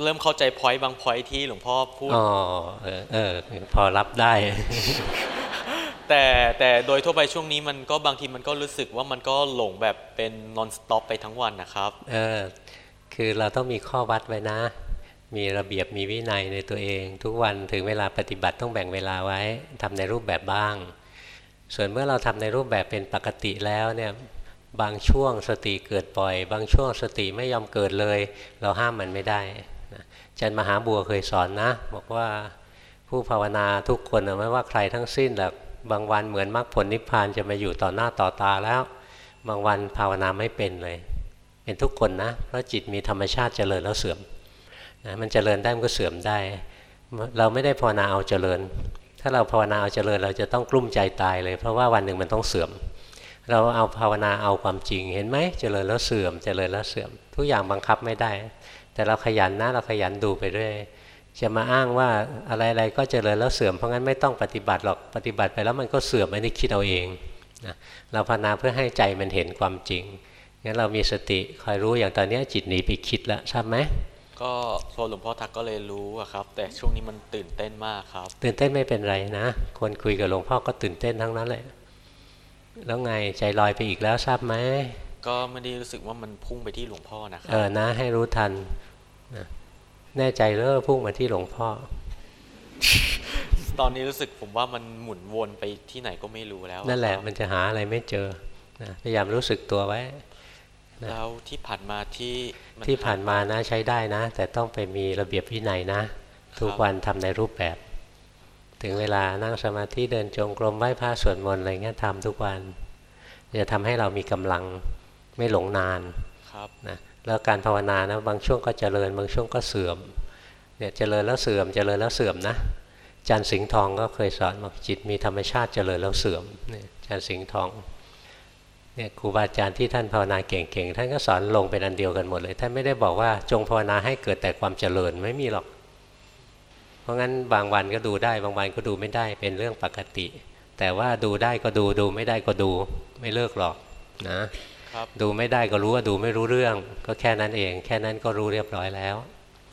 เริ่มเข้าใจพอยต์บางพอยต์ที่หลวงพ่อพูดอ๋อเออเออพอรับได้ แต่แต่โดยทั่วไปช่วงนี้มันก็บางทีมันก็รู้สึกว่ามันก็หลงแบบเป็น non stop ไปทั้งวันนะครับ เออคือเราต้องมีข้อวัดไว้นะ มีระเบียบมีวินัยในตัวเอง ทุกวันถึงเวลาปฏิบัติต้องแบ่งเวลาไว้ทำในรูปแบบบ้าง ส่วนเมื่อเราทำในรูปแบบเป็นปกติแล้วเนี่ยบางช่วงสติเกิดบ่อย บางช่วงสติไม่ยอมเกิดเลย เราห้ามมันไม่ได้นะอาจารย์มหาบัวเคยสอนนะ บอกว่าผู้ภาวนาทุกคนไม่ว่าใครทั้งสิ้นหรอกบางวันเหมือนมรรคผลนิพพานจะมาอยู่ต่อหน้าต่อตาแล้ว บางวันภาวนาไม่เป็นเลย เป็นทุกคนนะ เพราะจิตมีธรรมชาติเจริญแล้วเสื่อม นะมันเจริญได้มันก็เสื่อมได้ เราไม่ได้ภาวนาเอาเจริญ ถ้าเราภาวนาเอาเจริญ เราจะต้องกลุ้มใจตายเลย เพราะว่าวันหนึ่งมันต้องเสื่อม เราเอาภาวนาเอาความจริงเห็นไหมเจริญแล้วเสื่อม เจริญแล้วเสื่อม ทุกอย่างบังคับไม่ได้ แต่เราขยันนะเราขยันดูไปเรื่อยจะมาอ้างว่าอะไรๆก็เจริญแล้วเสื่อมเพราะงั้นไม่ต้องปฏิบัติหรอกปฏิบัติไปแล้วมันก็เสื่อมไม่ได้คิดเอาเองนะเราภาวนาเพื่อให้ใจมันเห็นความจริงงั้นเรามีสติคอยรู้อย่างตอนนี้จิตหนีไปคิดแล้วทราบไหม ก็พอหลวงพ่อทักก็เลยรู้อะครับ แต่ช่วงนี้มันตื่นเต้นมากครับ ตื่นเต้นไม่เป็นไรนะคนคุยกับหลวงพ่อก็ตื่นเต้นทั้งนั้นเลยแล้วไงใจลอยไปอีกแล้วทราบไหมก็ไม่ได้รู้สึกว่ามันพุ่งไปที่หลวงพ่อนะครัเออนะ ให้รู้ทันนะแน่ใจเลิกพุ่งมาที่หลวงพ่อ ตอนนี้รู้สึกผมว่ามันหมุนวนไปที่ไหนก็ไม่รู้แล้วอนั่นแหละครับมันจะหาอะไรไม่เจอนะพยายามรู้สึกตัวไว้นะ แล้วที่ผ่านมาที่มัที่ผ่านมานะใช้ได้นะ แต่ต้องไปมีระเบียบวินัยนะ ทุกวันทำในรูปแบบ ถึงเวลานั่งสมาธิเดินจงกรมไหว้พระสวดมนต์อะไรเงี้ยทำทุกวันจะทำให้เรามีกำลังไม่หลงนานครับนะแล้วการภาวนานะบางช่วงก็เจริญ บางช่วงก็เสื่อมเนี่ยเจริญแล้วเสื่อมเจริญแล้วเสื่อมนะจันทร์สิงห์ทองก็เคยสอนบอกจิตมีธรรมชาติเจริญแล้วเสื่อมเนี่ยจันทร์สิงห์ทอง เนี่ยครูบาอาจารย์ที่ท่านภาวนาเก่งๆ ท่านก็สอนลงเป็นอันเดียวกันหมดเลย ท่านไม่ได้บอกว่าจงภาวนาให้เกิดแต่ความเจริญไม่มีหรอก เพราะงั้นบางวันก็ดูได้บางวันก็ดูไม่ได้เป็นเรื่องปกติ แต่ว่าดูได้ก็ดูดูไม่ได้ก็ดูไม่เลิกหรอกนะครับดูไม่ได้ก็รู้ว่าดูไม่รู้เรื่อง ก็แค่นั้นเอง แค่นั้นก็รู้เรียบร้อยแล้ว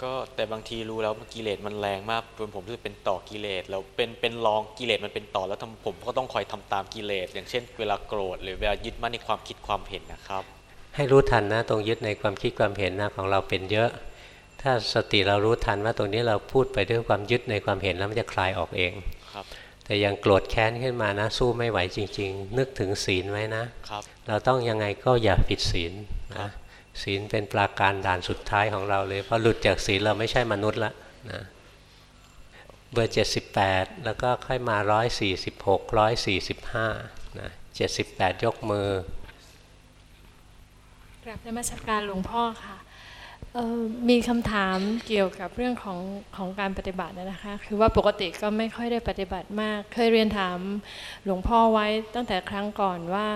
ก็แต่บางทีรู้แล้วกิเลสมันแรงมากจนผมรู้สึกเป็นต่อกิเลสแล้วเป็นเป็นรองกิเลสมันเป็นต่อแล้วทำผมก็ต้องคอยทำตามกิเลสอย่างเช่น เวลาโกรธหรือเวลายึดมั่นในความคิดความเห็นนะครับ ให้รู้ทันนะตรงยึดในความคิดความเห็นนะของเราเป็นเยอะ ถ้าสติเรารู้ทันว่าตรงนี้เราพูดไปด้วยความยึดในความเห็นแล้วมันจะคลายออกเองครับแต่ยังโกรธแค้นขึ้นมานะ สู้ไม่ไหวจริง ๆ นึกถึงศีลไว้นะครับเราต้องยังไงก็อย่าผิดศีลครันะบ ศีลเป็นปราการด่านสุดท้ายของเราเลยพอหลุดจากศีลเราไม่ใช่มนุษย์ละนะเบอร์ 78 แล้วก็ค่อยมา 146 145นะ78 ยกมือกราบนมัสการหลวงพ่อค่ะ มีคำถามเกี่ยวกับเรื่องของของการปฏิบัตินะคะ คือว่าปกติก็ไม่ค่อยได้ปฏิบัติมาก เคยเรียนถามหลวงพ่อไว้ตั้งแต่ครั้งก่อนว่า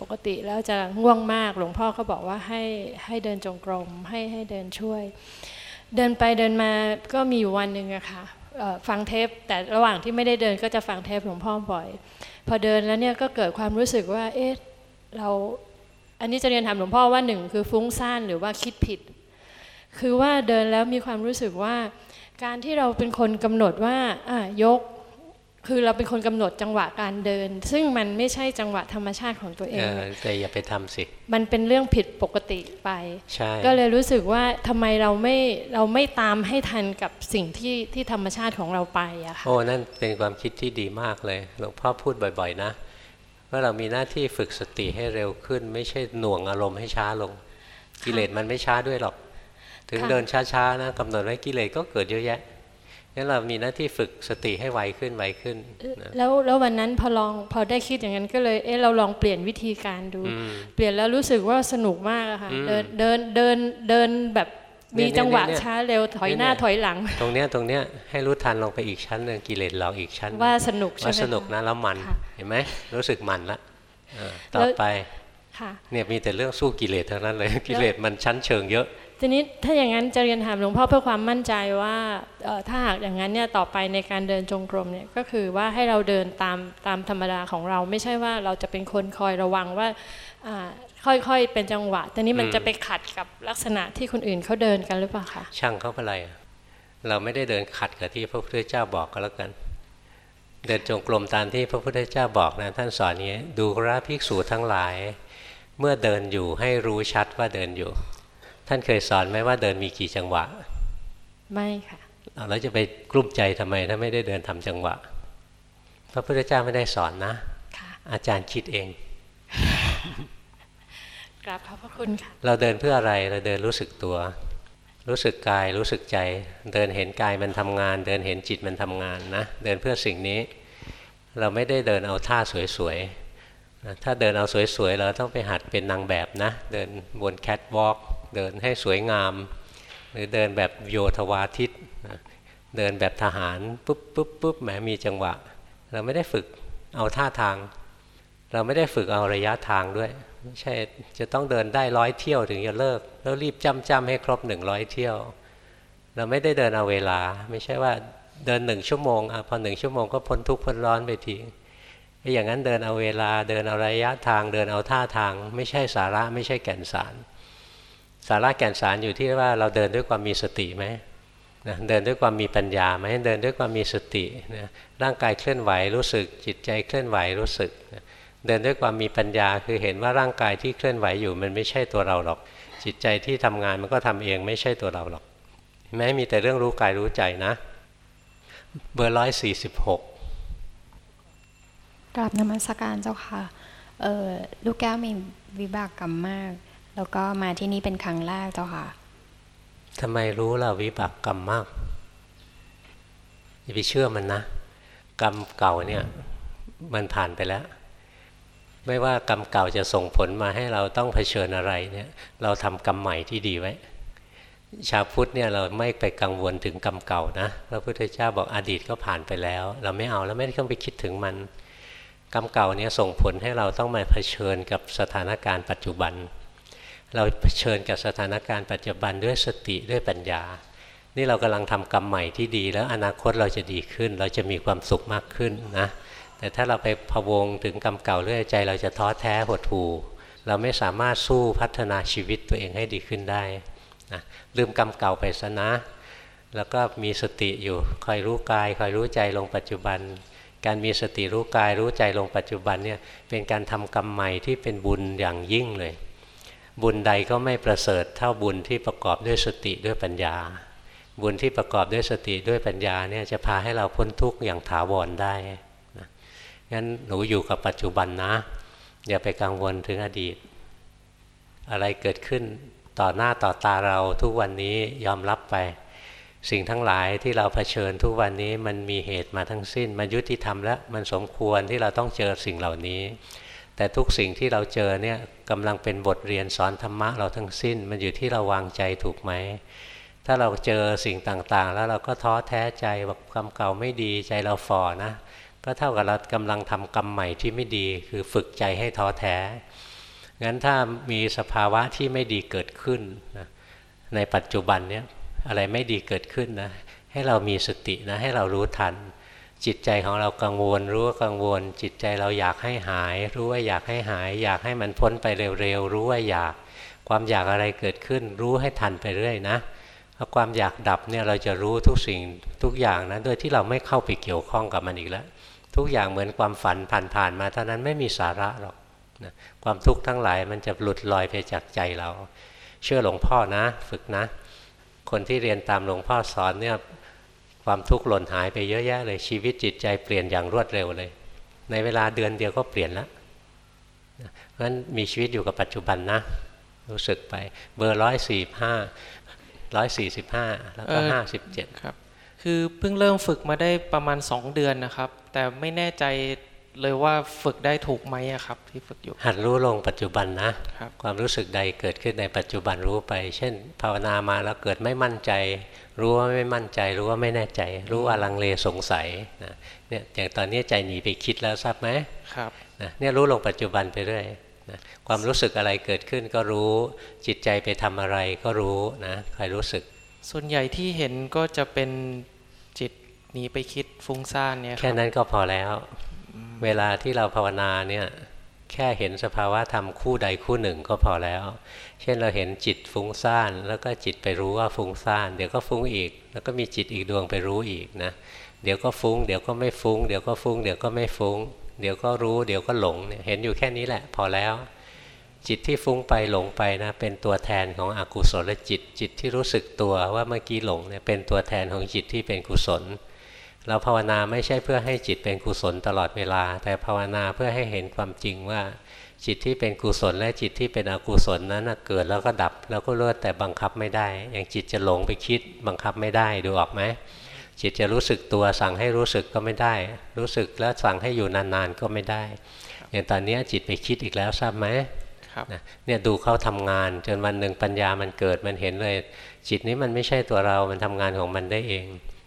ปกติแล้วจะง่วงมาก หลวงพ่อก็บอกว่าให้ให้เดินจงกรมให้ให้เดินช่วย เดินไปเดินมาก็มีอยู่วันหนึ่งอะค่ะเอ่อฟังเทป แต่ระหว่างที่ไม่ได้เดินก็จะฟังเทปหลวงพ่อบ่อย พอเดินแล้วเนี่ยก็เกิดความรู้สึกว่าเอ๊ะเราอันนี้จะเรียนถามหลวงพ่อว่าหนึ่งคือฟุ้งซ่านหรือว่าคิดผิด คือว่าเดินแล้วมีความรู้สึกว่า การที่เราเป็นคนกำหนดว่าอะยก คือเราเป็นคนกำหนดจังหวะการเดิน ซึ่งมันไม่ใช่จังหวะธรรมชาติของตัวเอเองอแต่อย่าไปทำสิ มันเป็นเรื่องผิดปกติไปใช่ก็เลยรู้สึกว่าทำไมเราไม่เราไม่ตามให้ทันกับสิ่งที่ที่ธรรมชาติของเราไปอะค่ะโอ้นั่นเป็นความคิดที่ดีมากเลยหลวงพ่อพูดบ่อย ๆ นะว่าเรามีหน้าที่ฝึกสติให้เร็วขึ้น ไม่ใช่หน่วงอารมณ์ให้ช้าลงกิเลสมันไม่ช้าด้วยหรอก ถึงค่ะเดินช้าๆนะกำหนดไว้กิเลสก็เกิดเยอะแยะงั้นเรามีหน้าที่ฝึกสติให้ไวขึ้นไวขึ้นนะแล้วแล้ววันนั้นพอลองพอได้คิดอย่างนั้นก็เลยเออเราลองเปลี่ยนวิธีการดูอืมเปลี่ยนแล้วรู้สึกว่าสนุกมากอะค่ะอืมเดินเดินเดินเดินแบบเนี่มียจังหวะเนี่ยช้าเร็วถอยหน้าเนี่ยถอยหลัง ตรงเนี้ยตรงเนี้ยให้รู้ทันลงไปอีกชั้นหนึ่งกิเลสหลอกอีกชั้นหนึ่งว่าสนุกใช่ไหมว่าสนุกคะนะแล้วมันค่ะเห็นไหมรู้สึกมันละเออต่อแล้วไปค่ะเนี่ยมีแต่เรื่องสู้กิเลสทั้งนั้นเลยกิเลสมันชั้นเชิงเยอะ ทีนี้ถ้าอย่างนั้นจะเรียนถามหลวงพ่อเพื่อความมั่นใจว่าถ้าหากอย่างนั้นเนี่ยต่อไปในการเดินจงกรมเนี่ยก็คือว่าให้เราเดินตามตามธรรมดาของเราไม่ใช่ว่าเราจะเป็นคนคอยระวังว่าค่อยๆเป็นจังหวะแต่นี้มันจะไปขัดกับลักษณะที่คนอื่นเขาเดินกันหรือเปล่าคะช่างเขาเป็นไร เราไม่ได้เดินขัดกับที่พระพุทธเจ้าบอกก็แล้วกัน เดินจงกรมตามที่พระพุทธเจ้าบอกนะท่านสอนอย่างนี้ดูกราภิกษุทั้งหลาย เมื่อเดินอยู่ให้รู้ชัดว่าเดินอยู่ ท่านเคยสอนไหมว่าเดินมีกี่จังหวะ ไม่ค่ะเอาแล้วจะไปกลุ้มใจทำไมถ้าไม่ได้เดินทำจังหวะ พระพุทธเจ้าไม่ได้สอนนะค่ะอาจารย์คิดเองกราบขอบพระคุณค่ะเราเดินเพื่ออะไรเราเดินรู้สึกตัว รู้สึกกายรู้สึกใจ เดินเห็นกายมันทำงาน เดินเห็นจิตมันทำงานนะเดินเพื่อสิ่งนี้ เราไม่ได้เดินเอาท่าสวยๆนะถ้าเดินเอาสวยๆเราต้องไปหัดเป็นนางแบบนะ เดินบนแคทวอล์ก เดินให้สวยงาม หรือเดินแบบโยธวาทิตนะเดินแบบทหารปุ๊บปุ๊บปุ๊บแหมมีจังหวะ เราไม่ได้ฝึกเอาท่าทาง เราไม่ได้ฝึกเอาระยะทางด้วยไม่ใช่จะต้องเดินได้ร้อยเที่ยวถึงจะเลิก แล้วรีบจำจำให้ครบหนึ่งร้อยเที่ยว เราไม่ได้เดินเอาเวลา ไม่ใช่ว่าเดินหนึ่งชั่วโมงอพอหนึ่งชั่วโมงก็พ้นทุกข์พ้นร้อนไปทีไออย่างนั้นเดินเอาเวลาเดินเอาระยะทางเดินเอาท่าทาง ไม่ใช่สาระไม่ใช่แก่นสาร สาระแก่นสารอยู่ที่ว่าเราเดินด้วยความมีสติไหมนะเดินด้วยความมีปัญญาไหมเดินด้วยความมีสตินะร่างกายเคลื่อนไหวรู้สึก จิตใจเคลื่อนไหวรู้สึกนะเดินด้วยความมีปัญญาคือเห็นว่าร่างกายที่เคลื่อนไหวอยู่มันไม่ใช่ตัวเราหรอก จิตใจที่ทำงานมันก็ทำเองไม่ใช่ตัวเราหรอกแม้มีแต่เรื่องรู้กายรู้ใจนะ เบอร์ร้อยสี่สิบหกกราบนมัสการเจ้าค่ะลูกแก้วมีวิบากกรรมมาก แล้วก็มาที่นี่เป็นครั้งแรกเจ้าค่ะทำไมรู้ล่ะวิบากกรรมมากอย่าไปเชื่อมันนะ กรรมเก่าเนี่ยมันผ่านไปแล้ว ไม่ว่ากรรมเก่าจะส่งผลมาให้เราต้องเผชิญอะไรเนี่ย เราทำกรรมใหม่ที่ดีไว้ ชาวพุทธเนี่ยเราไม่ไปกังวลถึงกรรมเก่านะพระพุทธเจ้าบอกอดีตก็ผ่านไปแล้ว เราไม่เอาแล้วไม่ต้องไปคิดถึงมัน กรรมเก่าเนี่ยส่งผลให้เราต้องมาเผชิญกับสถานการณ์ปัจจุบันเเราเผชิญกับสถานการณ์ปัจจุบันด้วยสติด้วยปัญญา นี่เรากำลังทำกรรมใหม่ที่ดี แล้วอนาคตเราจะดีขึ้น เราจะมีความสุขมากขึ้นนะแต่ถ้าเราไปพะวงถึงกรรมเก่าเรื่อยใจ เราจะท้อแท้หดหู่เราไม่สามารถสู้พัฒนาชีวิตตัวเองให้ดีขึ้นได้นะลืมกรรมเก่าไปซะนะ แล้วก็มีสติอยู่คอยรู้กายคอยรู้ใจลงปัจจุบัน การมีสติรู้กายรู้ใจลงปัจจุบันเนี่ยเป็นการทำกรรมใหม่ที่เป็นบุญอย่างยิ่งเลย บุญใดก็ไม่ประเสริฐเท่าบุญที่ประกอบด้วยสติด้วยปัญญา บุญที่ประกอบด้วยสติด้วยปัญญาเนี่ยจะพาให้เราพ้นทุกข์อย่างถาวรได้นะงั้นหนูอยู่กับปัจจุบันนะ อย่าไปกังวลถึงอดีต อะไรเกิดขึ้นต่อหน้าต่อตาเราทุกวันนี้ยอมรับไป สิ่งทั้งหลายที่เราเผชิญทุกวันนี้มันมีเหตุมาทั้งสิ้น มันยุติธรรมและมันสมควรที่เราต้องเจอสิ่งเหล่านี้ แต่ทุกสิ่งที่เราเจอเนี่ยกำลังเป็นบทเรียนสอนธรรมะเราทั้งสิ้น มันอยู่ที่เราวางใจถูกไหม ถ้าเราเจอสิ่งต่างๆ แล้วเราก็ท้อแท้ใจบอกกรรมเก่าไม่ดีใจเราฝ่อนะ ก็เท่ากับเรากำลังทำกรรมใหม่ที่ไม่ดี คือฝึกใจให้ท้อแท้ งั้นถ้ามีสภาวะที่ไม่ดีเกิดขึ้นนะในปัจจุบันเนี้ยอะไรไม่ดีเกิดขึ้นนะให้เรามีสตินะให้เรารู้ทัน จิตใจของเรากังวล รู้ว่ากังวล จิตใจเราอยากให้หาย รู้ว่าอยากให้หาย อยากให้มันพ้นไปเร็วๆรู้ว่าอยากความอยากอะไรเกิดขึ้น รู้ให้ทันไปเรื่อยนะพอความอยากดับเนี่ยเราจะรู้ทุกสิ่งทุกอย่างนะโดยที่เราไม่เข้าไปเกี่ยวข้องกับมันอีกแล้ว ทุกอย่างเหมือนความฝันผ่านๆมาเท่านั้นไม่มีสาระหรอกนะความทุกข์ทั้งหลายมันจะหลุดลอยไปจากใจเรา เชื่อหลวงพ่อนะ ฝึกนะ คนที่เรียนตามหลวงพ่อสอนเนี่ย ความทุกข์หล่นหายไปเยอะแยะเลยชีวิตจิตใจเปลี่ยนอย่างรวดเร็วเลย ในเวลาเดือนเดียวก็เปลี่ยนแล้วเพราะฉะนั้นมีชีวิตอยู่กับปัจจุบันนะ รู้สึกไปเบอร์ร้อยสี่ห้าร้อยสี่สิบห้าแล้วก็ห้าสิบเจ็ดครับ คือเพิ่งเริ่มฝึกมาได้ประมาณสองเดือนนะครับ แต่ไม่แน่ใจ เลยว่าฝึกได้ถูกไหมอะครับ ที่ฝึกอยู่ หัดรู้ลงปัจจุบันนะความรู้สึกใดเกิดขึ้นในปัจจุบันรู้ไป เช่น ภาวนามาแล้วเกิดไม่มั่นใจ รู้ว่าไม่มั่นใจ รู้ว่าไม่แน่ใจ รู้ว่าลังเลสงสัยนะเนี่ยอย่างตอนนี้ใจหนีไปคิดแล้วทราบไหมครับนะเนี่ยรู้ลงปัจจุบันไปเรื่อยนะความรู้สึกอะไรเกิดขึ้นก็รู้ จิตใจไปทำอะไรก็รู้นะคอยรู้สึก ส่วนใหญ่ที่เห็นก็จะเป็นจิตหนีไปคิดฟุ้งซ่านเนี่ยแค่นั้นก็พอแล้ว เวลาที่เราภาวนาเนี่ยแค่เห็นสภาวะธรรมคู่ใดคู่หนึ่งก็พอแล้ว เช่นเราเห็นจิตฟุ้งซ่าน แล้วก็จิตไปรู้ว่าฟุ้งซ่าน เดี๋ยวก็ฟุ้งอีก แล้วก็มีจิตอีกดวงไปรู้อีกนะ เดี๋ยวก็ฟุ้ง เดี๋ยวก็ไม่ฟุ้ง เดี๋ยวก็ฟุ้ง เดี๋ยวก็ไม่ฟุ้ง เดี๋ยวก็รู้ เดี๋ยวก็หลง เห็นอยู่แค่นี้แหละพอแล้ว จิตที่ฟุ้งไปหลงไปนะ เป็นตัวแทนของอกุศลจิต จิตที่รู้สึกตัวว่าเมื่อกี้หลงเนี่ยเป็นตัวแทนของจิตที่เป็นกุศล เราภาวนาไม่ใช่เพื่อให้จิตเป็นกุศลตลอดเวลา แต่ภาวนาเพื่อให้เห็นความจริงว่า จิตที่เป็นกุศลและจิตที่เป็นอกุศลนั้นเกิดแล้วก็ดับแล้วก็เลือดแต่บังคับไม่ได้ อย่างจิตจะหลงไปคิดบังคับไม่ได้ดูออกไหมจิตจะรู้สึกตัวสั่งให้รู้สึกก็ไม่ได้ รู้สึกแล้วสั่งให้อยู่นานๆก็ไม่ได้อย่างตอนนี้จิตไปคิดอีกแล้วทราบไหมเนี่ยดูเขาทำงานจนวันหนึ่งปัญญามันเกิดมันเห็นเลย จิตนี้มันไม่ใช่ตัวเรา มันทำงานของมันได้เอง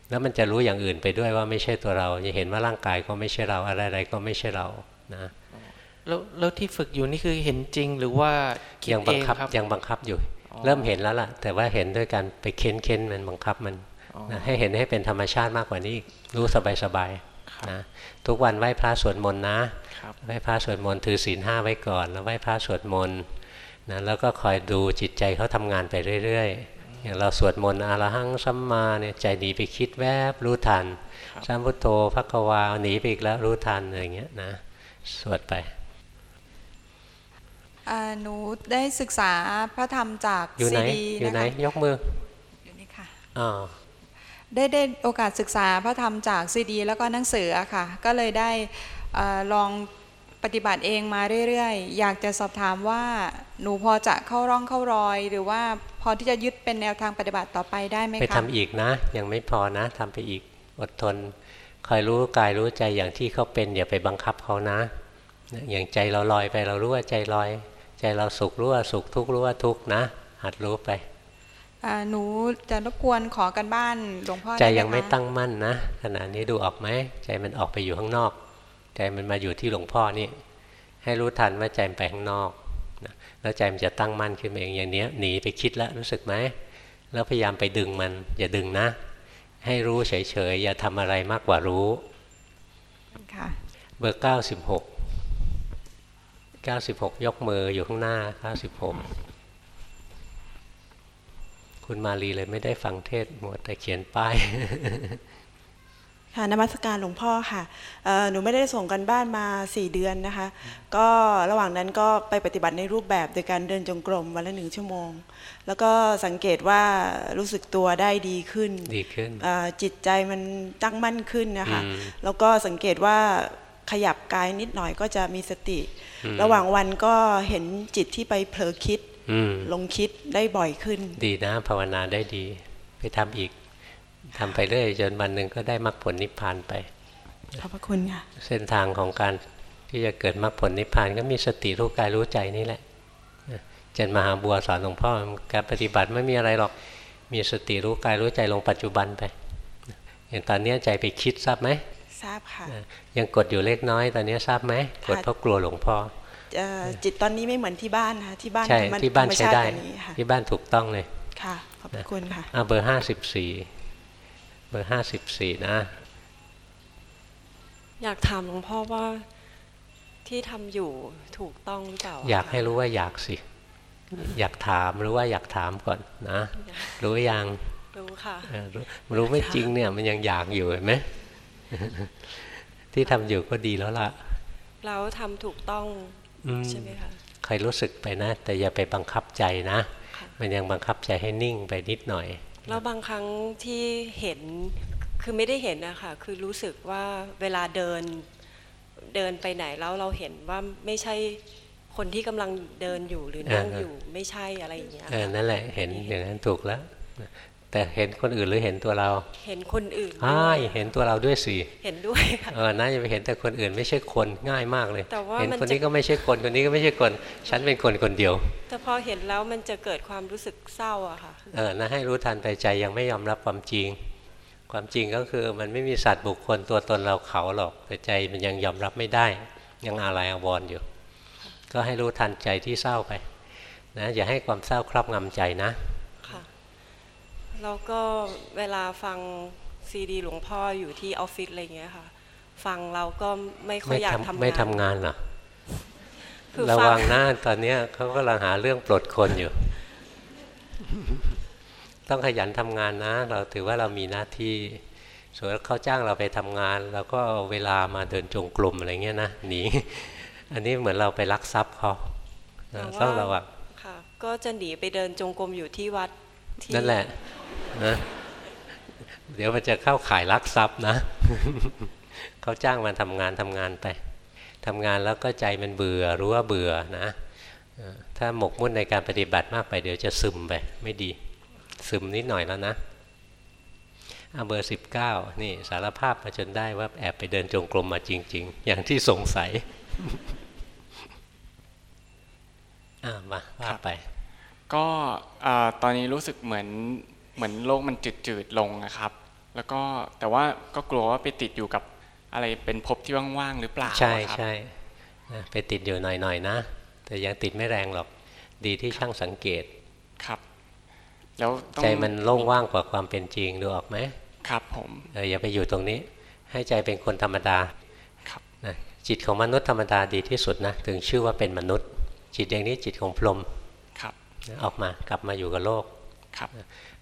แล้วมันจะรู้อย่างอื่นไปด้วยว่าไม่ใช่ตัวเราจะเห็นว่าร่างกายก็ไม่ใช่เราอะไรๆก็ไม่ใช่เรานะแล้วแล้วที่ฝึกอยู่นี่คือเห็นจริงหรือว่าคิดยังเอบังงคับครับยังบังคับอยู่ เริ่มเห็นแล้วล่ะ แต่ว่าเห็นด้วยการไปเค้นเค้นมันบังคับมันนะให้เห็นให้เป็นธรรมชาติมากกว่านี้อีกรู้สบายสบายนะทุกวันไหว้พระสวดมนต์นะครับไหว้พระสวดมนต์ถือศีลห้าไว้ก่อน แล้วไหว้พระสวดมนต์นะแล้วก็คอยดูจิตใจเขาทำงานไปเรื่อยๆ อย่างเราสวดมนต์อาระหังสัมมาเนี่ยใจหนีไปคิดแวบรู้ทันสัมพุทโธพักวาหนีไปอีกแล้วรู้ทันอะไรอย่างเงี้ยนะสวดไปอ่าหนูได้ศึกษาพระธรรมจากอยู่ไหนซีดีอยู่นะไหนคะยกมืออยู่นี่ค่ะอ่าได้ได้โอกาสศึกษาพระธรรมจากซีดี แล้วก็หนังสืออะค่ะ ก็เลยได้เออลอง ปฏิบัติเองมาเรื่อยๆ อยากจะสอบถามว่าหนูพอจะเข้าร่องเข้ารอย หรือว่าพอที่จะยึดเป็นแนวทางปฏิบัติต่อไปได้ไหมคะไปทำอีกนะ ยังไม่พอนะทำไปอีกอดทนคอยรู้กายรู้ใจอย่างที่เขาเป็นอย่าไปบังคับเขานะ อย่างใจเราลอยไปเรารู้ว่าใจลอย ใจเราสุขรู้ว่าสุขทุกข์รู้ว่าทุกข์นะ หัดรู้ไปอ่าหนูจะรบกวนขอกันบ้านหลวงพ่อใจด้หยังไม่คะตั้งมั่นนะขณะนี้ดูออกไหมใจมันออกไปอยู่ข้างนอก ใจมันมาอยู่ที่หลวงพ่อนี่ให้รู้ทันว่าใจมันไปข้างนอกนะแล้วใจมันจะตั้งมั่นขึ้นมาเองอย่างเนี้ยหนีไปคิดแล้วรู้สึกไหมแล้วพยายามไปดึงมัน อย่าดึงนะ ให้รู้เฉยๆอย่าทำอะไรมากกว่ารู้ค่ะเบอร์เก้าสิบหกเก้าสิบหกยกมืออยู่ข้างหน้าเก้าสิบหกคุณมาลีเลยไม่ได้ฟังเทศน์มัวแต่เขียนป้าย ค่ะนมัสการหลวงพ่อค่ะเอ่อหนูไม่ได้ส่งกันบ้านมา 4 เดือนนะคะ ก็ระหว่างนั้นก็ไปปฏิบัติในรูปแบบโดยการเดินจงกรมวันละหนึ่งชั่วโมง แล้วก็สังเกตว่ารู้สึกตัวได้ดีขึ้นดีขึ้นเอ่อจิตใจมันตั้งมั่นขึ้นนะคะอืมแล้วก็สังเกตว่าขยับกายนิดหน่อยก็จะมีสติอืมระหว่างวันก็เห็นจิตที่ไปเผลอคิดอืมลงคิดได้บ่อยขึ้น ดีนะภาวนาได้ดี ไปทำอีก ทำไปเรื่อยจนวันหนึ่งก็ได้มรรคผลนิพพานไป ขอบพระคุณค่ะ เส้นทางของการที่จะเกิดมรรคผลนิพพานก็มีสติรู้กายรู้ใจนี่แหละเจนมหาบัวสอนหลวงพ่อการปฏิบัติไม่มีอะไรหรอก มีสติรู้กายรู้ใจลงปัจจุบันไป อย่างตอนนี้ใจไปคิดทราบไหมทราบค่ะ ยังกดอยู่เล็กน้อยตอนนี้ทราบไหมกดเพราะกลัวหลวงพ่อเอ่อจิตตอนนี้ไม่เหมือนที่บ้านนะคะที่บ้านใช่ธรรมที่บ้านธรรมใช้ชติได้กว่านี้ค่ะที่บ้านถูกต้องเลย ค่ะ ขอบพระคุณค่ะอ่าเบอร์ห้าสิบสี่ เบอร์ห้าสิบสี่นะ อยากถามหลวงพ่อว่าที่ทำอยู่ถูกต้องหรือเปล่า อยากให้รู้ว่าอยากสิ อยากถามรู้ว่าอยากถามก่อนนะ รู้ยังรู้ค่ะเออรู้รู้ไม่จริงเนี่ยมันยังอยากอยู่เห็นไหมที่ทำอยู่ก็ดีแล้วล่ะแล้วทำถูกต้องอืมใช่ไหมคะใครรู้สึกไปนะ แต่อย่าไปบังคับใจนะ มันยังบังคับใจให้นิ่งไปนิดหน่อย แล้วบางครั้งที่เห็นคือไม่ได้เห็นนะคะคือรู้สึกว่าเวลาเดินเดินไปไหนแล้วเราเห็นว่าไม่ใช่คนที่กำลังเดินอยู่หรือนั่งเอออยู่ไม่ใช่อะไรอย่างเงี้ยเออนั่นแหละเห็นอย่างนั้นถูกแล้ว แต่เห็นคนอื่นหรือเห็นตัวเรา เห็นคนอื่นอ้ายด้วยเห็นตัวเราด้วยสิเห็นด้วยค่ะเออน่าจะไปเห็นแต่คนอื่นไม่ใช่คนง่ายมากเลยแต่ว่าเห็นมันคนจะนี้ก็ไม่ใช่คนคนนี้ก็ไม่ใช่คน ฉันเป็นคนคนเดียว แต่พอเห็นแล้วมันจะเกิดความรู้สึกเศร้าอะค่ะเออนะให้รู้ทันไปใจยังไม่ยอมรับความจริง ความจริงก็คือมันไม่มีสัตว์บุคคลตัวตนเราเขาหรอกแต่ใจมันยังยอมรับไม่ได้ ยังอะไรอาวรณ์อยู่ ก็ให้รู้ทันใจที่เศร้าไปนะอย่าให้ความเศร้าครอบงำใจนะค่ะ แล้วก็เวลาฟังซีดีหลวงพ่ออยู่ที่ออฟฟิศอะไรอย่างเงี้ยค่ะ ฟังเราก็ไม่ค่อยไม่อยากทำทำงานไม่ทำงานเหรอคือระฟังวังนะตอนเนี้ยเขากำลังหาเรื่องปลดคนอยู่ ต้องขยันทำงานนะ เราถือว่าเรามีหน้าที่ส่วนเขาจ้างเราไปทำงานเราก็เอาเวลามาเดินจงกรมอะไรเงี้ยนะหนีอันนี้เหมือนเราไปลักทรัพย์เขานะแต่ว่าต้องระวังค่ะก็จะหนีไปเดินจงกรมอยู่ที่วัดที่ นั่นแหละนะเดี๋ยวมันจะเข้าขายลักทรัพย์นะ เขาจ้างมาทำงานทำงานไปทำงานแล้วก็ใจมันเบื่อรู้ว่าเบื่อนะถ้าหมกมุ่นในการปฏิบัติมากไป เดี๋ยวจะซึมไป ไม่ดี ซึมนิดหน่อยแล้วนะเอาเบอร์สิบเก้านี่สารภาพมาจนได้ว่าแอบไปเดินจงกรมมาจริง ๆ อย่างที่สงสัยอ่ามาว่าไป ก็เอ่อตอนนี้รู้สึกเหมือนเหมือนโลกมันจืดๆลงนะครับ แล้วก็แต่ว่าก็กลัวว่าไปติดอยู่กับอะไรเป็นภพที่ว่างๆหรือเปล่าใช่อะครับใช่นะไปติดอยู่หน่อยๆนะ แต่ยังติดไม่แรงหรอกดีที่ช่างสังเกตครับ แล้วต้องใจมันโล่งว่างกว่าความเป็นจริงดูออกไหมครับผมเอออย่าไปอยู่ตรงนี้ ให้ใจเป็นคนธรรมดานะจิตของมนุษย์ธรรมดาดีที่สุดนะ ถึงชื่อว่าเป็นมนุษย์ จิตอย่างนี้จิตของพรหมครับ ออกมากลับมาอยู่กับโลกครับ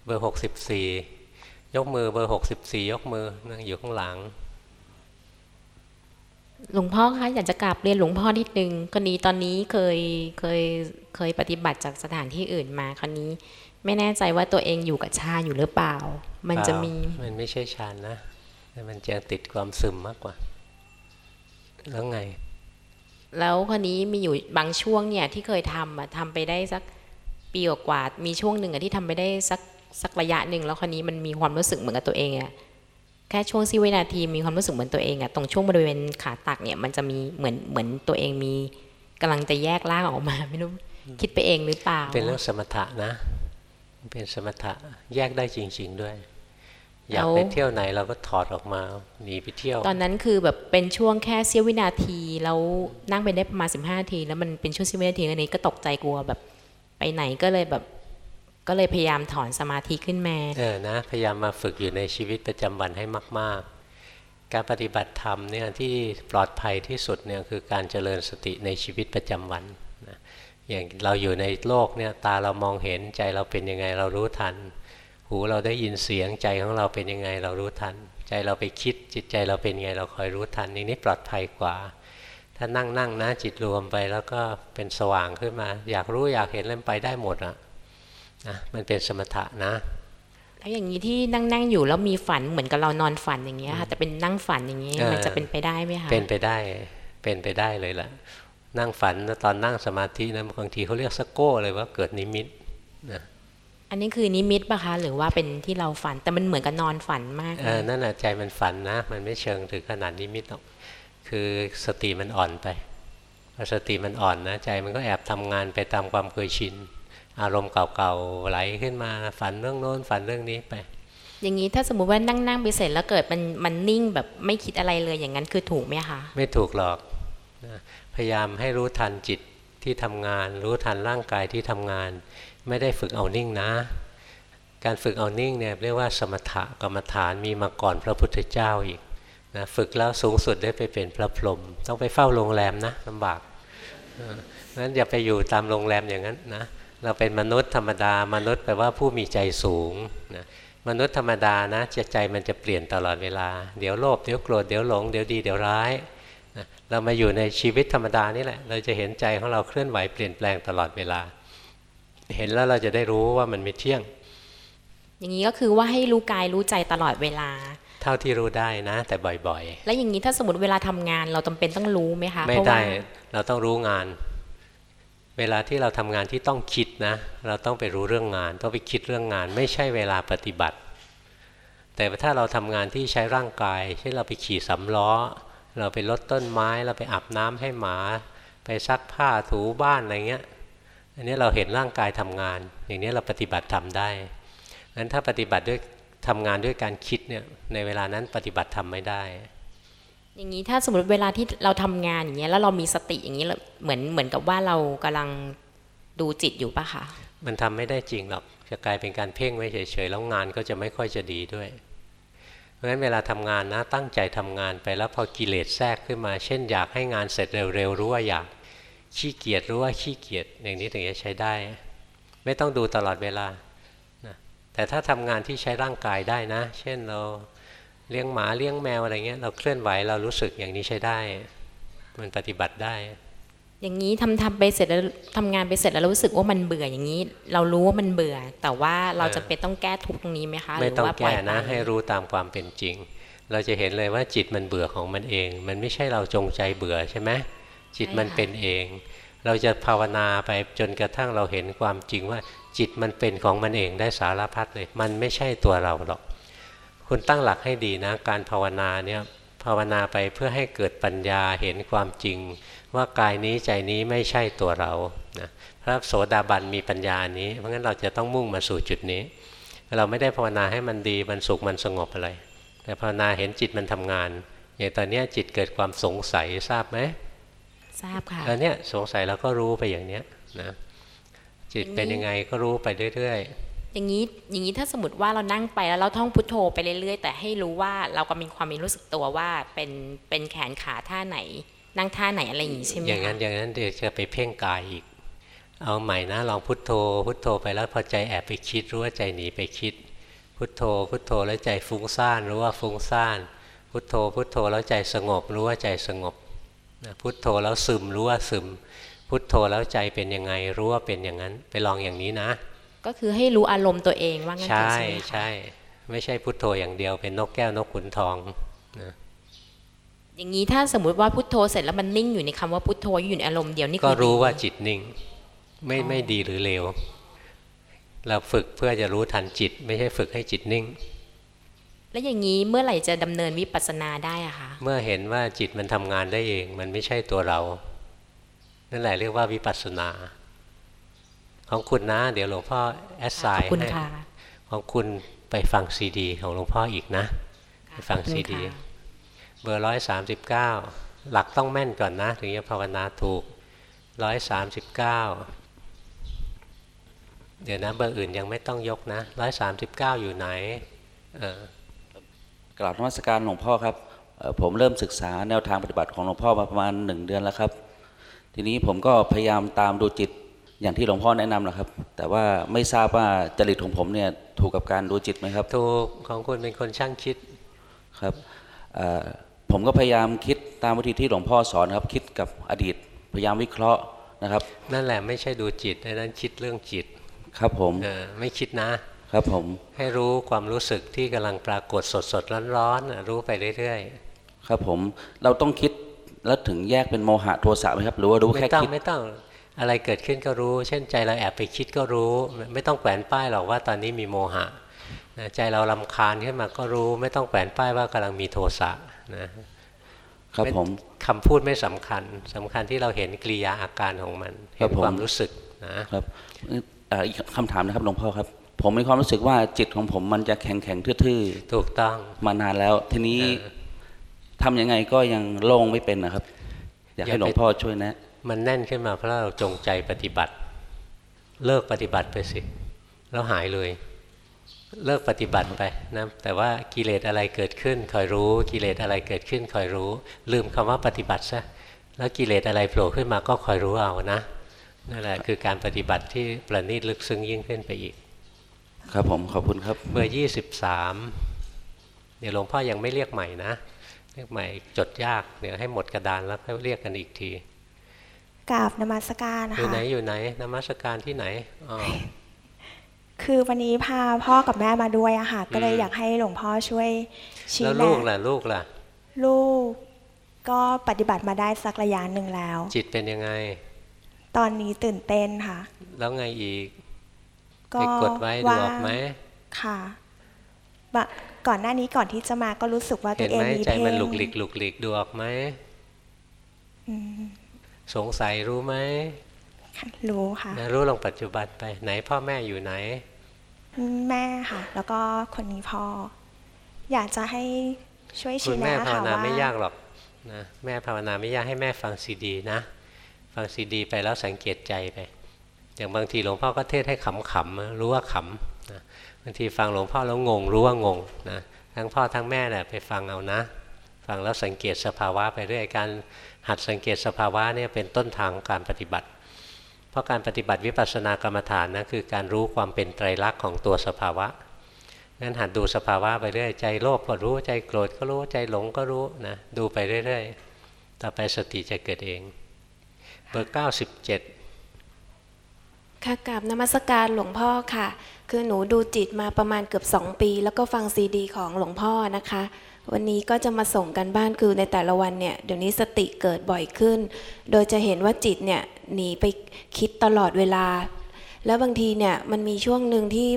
เบอร์หกสิบสี่ยกมือเบอร์หกสิบสี่ยกมือนั่งอยู่ข้างหลัง หลวงพ่อคะอยากจะกราบเรียนหลวงพ่อนิดนึงคนนี้ตอนนี้เคยเคยเคยปฏิบัติจากสถานที่อื่นมาคนนี้ ไม่แน่ใจว่าตัวเองอยู่กับฌานอยู่หรือเปล่า มันจะมีเปล่ามันไม่ใช่ฌานนะแต่มันจะติดความซึมมากกว่า แล้วไง แล้วคนนี้มีอยู่บางช่วงเนี่ยที่เคยทำอะทำไปได้สัก ปีกว่าๆมีช่วงหนึ่งอะที่ทำไปได้สักสักระยะหนึ่งแล้วคนนี้มันมีความรู้สึกเหมือนกับตัวเองอะแค่ช่วงสิวินาทีมีความรู้สึกเหมือนตัวเองอะตรงช่วงบริเวณขาตักเนี่ยมันจะมีเหมือนเหมือนตัวเองมีกำลังจะแยกร่างออกมาไม่รู้คิดไปเองหรือเปล่า เป็นเรื่องสมถะนะ เป็นสมถะแยกได้จริง ๆ ด้วย อยากแล้วไปเที่ยวไหนเราก็ถอดออกมาหนีไปเที่ยว ตอนนั้นคือแบบเป็นช่วงแค่เสี้ยววินาทีแล้วนั่งไปได้ประมาณ15นาที แล้วมันเป็นช่วงเสี้ยววินาทีอันนี้ก็ตกใจกลัวแบบ ไปไหนก็เลยแบบก็เลยพยายามถอนสมาธิขึ้นมาเออนะพยายามมาฝึกอยู่ในชีวิตประจำวันให้มาก ๆ การปฏิบัติธรรมเนี่ยที่ปลอดภัยที่สุดเนี่ยคือการเจริญสติในชีวิตประจำวันนะอย่างเราอยู่ในโลกเนี่ยตาเรามองเห็นใจเราเป็นยังไงเรารู้ทัน หูเราได้ยินเสียงใจของเราเป็นยังไงเรารู้ทัน ใจเราไปคิดจิตใจเราเป็นยังไงเราคอยรู้ทันนี่นี่ปลอดภัยกว่า ถ้านั่งนั่งนะจิตรวมไปแล้วก็เป็นสว่างขึ้นมา อยากรู้อยากเห็นเล่นไปได้หมดอะนะมันเป็นสมถะนะ แล้วอย่างนี้ที่นั่งนั่งอยู่แล้วมีฝันเหมือนกับเรานอนฝันอย่างเงี้ยค่ะแต่เป็นนั่งฝันอย่างเงี้ยเออมันจะเป็นไปได้ไหมคะเป็นไปได้เป็นไปได้เลยล่ะ นั่งฝันตอนนั่งสมาธินะบางทีเขาเรียกสกโก้เลยว่าเกิดนิมิตนะอันนี้คือนิมิตปะคะหรือว่าเป็นที่เราฝันแต่มันเหมือนกับนอนฝันมากเออนั่นแหะใจมันฝันนะ มันไม่เชิงถึงขนาดนิมิตหรอก คือสติมันอ่อนไปพอสติมันอ่อนนะใจมันก็แอบทำงานไปตามความเคยชิน อารมณ์เก่าๆไหลขึ้นมาฝันเรื่องโน้นฝันเรื่องนี้ไป อย่างนี้ถ้าสมมุติว่านั่งนั่งไปเสร็จแล้วเกิดมันมันนิ่งแบบไม่คิดอะไรเลยอย่างนั้นคือถูกไหมคะไม่ถูกหรอกนะพยายามให้รู้ทันจิตที่ทำงาน รู้ทันร่างกายที่ทำงาน ไม่ได้ฝึกเอานิ่งนะ การฝึกเอานิ่งเนี่ยเรียกว่าสมถะกรรมฐานมีมาก่อนพระพุทธเจ้าอีก นะฝึกแล้วสูงสุดได้ไปเป็นพระพรหมต้องไปเฝ้าโรงแรมนะลำบากเอองั้นอย่าไปอยู่ตามโรงแรมอย่างนั้นนะเราเป็นมนุษย์ธรรมดามนุษย์แปลว่าผู้มีใจสูงนะมนุษย์ธรรมดานะใจใจมันจะเปลี่ยนตลอดเวลา เดี๋ยวโลภเดี๋ยวโกรธเดี๋ยวหลงเดี๋ยวดีเดี๋ยวร้ายนะเรามาอยู่ในชีวิตธรรมดานี่แหละ เราจะเห็นใจของเราเคลื่อนไหวเปลี่ยนแปลงตลอดเวลา เห็นแล้วเราจะได้รู้ว่ามันไม่เที่ยง อย่างนี้ก็คือว่าให้รู้กายรู้ใจตลอดเวลา เท่าที่รู้ได้นะ แต่บ่อยแล้วอย่างนี้ถ้าสมมติเวลาทำงานเราจำเป็นต้องรู้ไหมคะๆไม่เพราะได้ว่าเราต้องรู้งาน เวลาที่เราทำงานที่ต้องคิดนะ เราต้องไปรู้เรื่องงาน ต้องไปคิดเรื่องงาน ไม่ใช่เวลาปฏิบัติ แต่ถ้าเราทำงานที่ใช้ร่างกาย เช่นเราไปขี่สำล้อ เราไปลดต้นไม้ เราไปอาบน้ำให้หมา ไปซักผ้าถูบ้านอะไรเงี้ยอันนี้เราเห็นร่างกายทำงาน อย่างนี้เราปฏิบัติทำได้งั้นถ้าปฏิบัติด้วย ทำงานด้วยการคิดเนี่ยในเวลานั้นปฏิบัติทำไม่ได้ อย่างนี้ถ้าสมมติเวลาที่เราทำงานอย่างเงี้ยแล้วเรามีสติอย่างนี้เราเหมือนเหมือนกับว่าเรากำลังดูจิตอยู่ปะคะมันทำไม่ได้จริงหรอกจะกลายเป็นการเพ่งไว้เฉยๆแล้วงานก็จะไม่ค่อยจะดีด้วยเพราะฉะนั้นเวลาทำงานนะตั้งใจทำงานไปแล้วพอกิเลสแทรกขึ้นมา เช่นอยากให้งานเสร็จเร็วๆรู้ว่าอยากขี้เกียจรู้ว่าขี้เกียจอย่างนี้ถึงจะใช้ได้ ไม่ต้องดูตลอดเวลานะ แต่ถ้าทำงานที่ใช้ร่างกายได้นะ เช่นเราเลี้ยงหมาเลี้ยงแมวอะไรเงี้ยเราเคลื่อนไหวเรารู้สึกอย่างนี้ใช้ได้ มันปฏิบัติได้ อย่างนี้ทำทำไปเสร็จแล้วทำงานไปเสร็จแล้วเรารู้สึกว่ามันเบื่ออย่างนี้ เรารู้ว่ามันเบื่อ แต่ว่าเราจะเป็นต้องแก้ทุกข์ตรงนี้ไหมคะไม่ต้องหรืว่าปล่แก้ยนะไปให้รู้ตามความเป็นจริง เราจะเห็นเลยว่าจิตมันเบื่อของมันเอง มันไม่ใช่เราจงใจเบื่อใช่ไหมจิตมันเป็นเอง เราจะภาวนาไปจนกระทั่งเราเห็นความจริงว่าจิตมันเป็นของมันเองได้สารพัดเลย มันไม่ใช่ตัวเราหรอก คุณตั้งหลักให้ดีนะ การภาวนาเนี่ยภาวนาไปเพื่อให้เกิดปัญญาเห็นความจริง ว่ากายนี้ใจนี้ไม่ใช่ตัวเรานะพระโสดาบันมีปัญญานี้ เพราะงั้นเราจะต้องมุ่งมาสู่จุดนี้ เราไม่ได้ภาวนาให้มันดีมันสุขมันสงบอะไร แต่ภาวนาเห็นจิตมันทำงานอย่างตอนนี้จิตเกิดความสงสัยทราบไหม ทราบค่ะตอนเนี้ยสงสัยเราก็รู้ไปอย่างเนี้ยนะจิตเป็นยังไงก็รู้ไปเรื่อยอย่างนี้อย่างนี้ถ้าสมมติว่าเรานั่งไปแล้วเราท่องพุทโธไปเรื่อยๆ แต่ให้รู้ว่าเราก็มีความมีรู้สึกตัวว่าเป็นเป็นแขนขาท่าไหน นั่งท่าไหนอะไรอย่างนี้ใช่ไหมอย่างนั้นคะอย่างนั้นเดี๋ยวจะไปเพ่งกายอีก เอาใหม่นะลองพุทโธ พุทโธไปแล้วพอใจแอบไปคิดรู้ว่าใจหนีไปคิด พุทโธ พุทโธแล้วใจฟุ้งซ่านรู้ว่าฟุ้งซ่าน พุทโธ พุทโธแล้วใจสงบรู้ว่าใจสงบ นะพุทโธแล้วซึมรู้ว่าซึม พุทโธแล้วใจเป็นยังไงรู้ว่าเป็นอย่างนั้น ไปลองอย่างนี้นะ ก็คือให้รู้อารมณ์ตัวเองว่างั้นเถใช่อะใช่ไหมคะใช่ไม่ใช่พุทโธอย่างเดียวเป็นนกแก้วนกขุนทองนะอย่างนี้ถ้าสมมุติว่าพุทโธเสร็จแล้วมันนิ่งอยู่ในคำว่าพุทโธอยู่ในอารมณ์เดียวนี่ก็คือรู้ดีว่าจิตนิ่ง ไม่ไม่ดีหรือเลวเราฝึกเพื่อจะรู้ทันจิต ไม่ใช่ฝึกให้จิตนิ่ง แล้วอย่างนี้เมื่อไหร่จะดำเนินวิปัสสนาได้อะคะเมื่อเห็นว่าจิตมันทำงานได้เอง มันไม่ใช่ตัวเรา นั่นแหละเรียกว่าวิปัสสนา ของคุณนะ เดี๋ยวหลวงพ่อแอดไซขอบน์คุณให้ค่ะของคุณไปฟังซีดี ของหลวงพ่ออีกนะไปฟังขอบคุณซีดีค่ะเบอร์ร้อยสามสิบเก้าหลักต้องแม่นก่อนนะ ถึงจะภาวนาถูกร้อยสามสิบเก้าเดี๋ยวนะเบอร์อื่นยังไม่ต้องยกนะร้อยสามสิบเก้าอยู่ไหนเออ กราบนมัสการหลวงพ่อครับเอ่อผมเริ่มศึกษาแนวทางปฏิบัติของหลวงพ่อมาประมาณหนึ่งเดือนแล้วครับ ทีนี้ผมก็พยายามตามดูจิตอย่างที่หลวงพ่อแนะนำแหละครับ แต่ว่าไม่ทราบว่าจริตของผมเนี่ยถูกกับการดูจิตไหมครับถูกของคุณเป็นคนช่างคิดครับเอ่อผมก็พยายามคิดตามวิธีที่หลวงพ่อสอนครับ คิดกับอดีต พยายามวิเคราะห์นะครับ นั่นแหละไม่ใช่ดูจิตไอ้นั่นคิดเรื่องจิตครับผมเออไม่คิดนะ ครับผมให้รู้ความรู้สึกที่กำลังปรากฏสดสดร้อนร้อนๆน่ะรู้ไปเรื่อยครับผมเราต้องคิดแล้วถึงแยกเป็นโมหะโทสะไหมครับ หรือว่ารู้ๆแค่ไม่ต้องคิดไม่ต้องอะไรเกิดขึ้นก็รู้ เช่นใจเราแอบไปคิดก็รู้ ไม่ต้องแขวนป้ายหรอกว่าตอนนี้มีโมหะนะใจเราลำคาญขึ้นมาก็รู้ ไม่ต้องแขวนป้ายว่ากำลังมีโทสะนะครับผมคำพูดไม่สำคัญสำคัญที่เราเห็นกริยาอาการของมันคเห็รับนผมความรู้สึกนะครับเอ่ออีกคำถามนะครับหลวงพ่อครับ ผมมีความรู้สึกว่าจิตของผมมันจะแข็งแข็งๆทื่อๆ ถูกต้องมานานแล้ว ทีนี้ทำยังไงก็ยังโล่งไม่เป็นนะครับ อยากให้หลวงพ่อช่วยแนะ มันแน่นขึ้นมาเพราะเราจงใจปฏิบัติ เลิกปฏิบัติไปสิ แล้วหายเลย เลิกปฏิบัติไปนะแต่ว่ากิเลสอะไรเกิดขึ้นคอยรู้ กิเลสอะไรเกิดขึ้นคอยรู้ ลืมคำว่าปฏิบัติซะแล้วกิเลสอะไรโผล่ขึ้นมาก็คอยรู้เอานะนั่นแหละคือการปฏิบัติที่ประณีตลึกซึ้งยิ่งขึ้นไปอีก ครับผมขอบคุณครับเบอร์ยี่สิบสามเดี๋ยวหลวงพ่อยังไม่เรียกใหม่นะ เรียกใหม่จดยากเดี๋ยวให้หมดกระดานแล้วค่อยเรียกกันอีกทีกราบนมัสการนะอยู่คะไหนอยู่ไหนนมัสการที่ไหนอ๋อคือวันนี้พาพ่อกับแม่มาด้วยอะค่ะ ก็เลยอืมอยากให้หลวงพ่อช่วยชี้แล้วแนะลูกล่ะลูกล่ะ ลูกก็ปฏิบัติมาได้สักระยะหนึ่งแล้ว จิตเป็นยังไง ตอนนี้ตื่นเต้นค่ะ แล้วไงอีก ก็ไปกดไว้ดูว่าออกไหมค่ะบะก่อนหน้านี้ก่อนที่จะมาก็รู้สึกว่าตัเห็วนเองไหมมีใจเพลมันงหลุกหลิกหลุกหลิกดูออกไหมอืมสงสัยรู้ไหมรู้ค่ะนะรู้ลงปัจจุบันไปไหนพ่อแม่อยู่ไหน แม่ค่ะ แล้วก็คนนี้พ่อ อยากจะให้ช่วยคุชี้ณแม่แนะภาวค่ะนาว่าไม่ยากหรอกนะแม่ภาวนาไม่ยากให้แม่ฟังซีดีนะ ฟังซีดีไปแล้วสังเกตใจไป อย่างบางทีหลวงพ่อก็เทศให้ขำๆรู้ว่าขำนะบางทีฟังหลวงพ่อแล้วงงรู้ว่างงนะทั้งพ่อทั้งแม่แหละไปฟังเอานะ ฟังแล้วสังเกตสภาวะไปเรื่อยการหัดสังเกตสภาวะเนี่ยเป็นต้นทางของการปฏิบัติ เพราะการปฏิบัติวิปัสสนากรรมฐานนะคือการรู้ความเป็นไตรลักษณ์ของตัวสภาวะงั้นหัดดูสภาวะไปเรื่อยใจโลภก็รู้ใจโกรธก็รู้ใจหลงก็รู้นะดูไปเรื่อยๆต่อไปสติจะเกิดเอง เบอร์เก้าสิบเจ็ด ค่ะกราบนมัสการหลวงพ่อค่ะ คือหนูดูจิตมาประมาณเกือบสองปี แล้วก็ฟังซีดี ของหลวงพ่อนะคะ วันนี้ก็จะมาส่งกันบ้านคือในแต่ละวันเนี่ยเดี๋ยวนี้สติเกิดบ่อยขึ้น โดยจะเห็นว่าจิตเนี่ยหนีไปคิดตลอดเวลา แล้วบางทีเนี่ยมันมีช่วงหนึ่งที่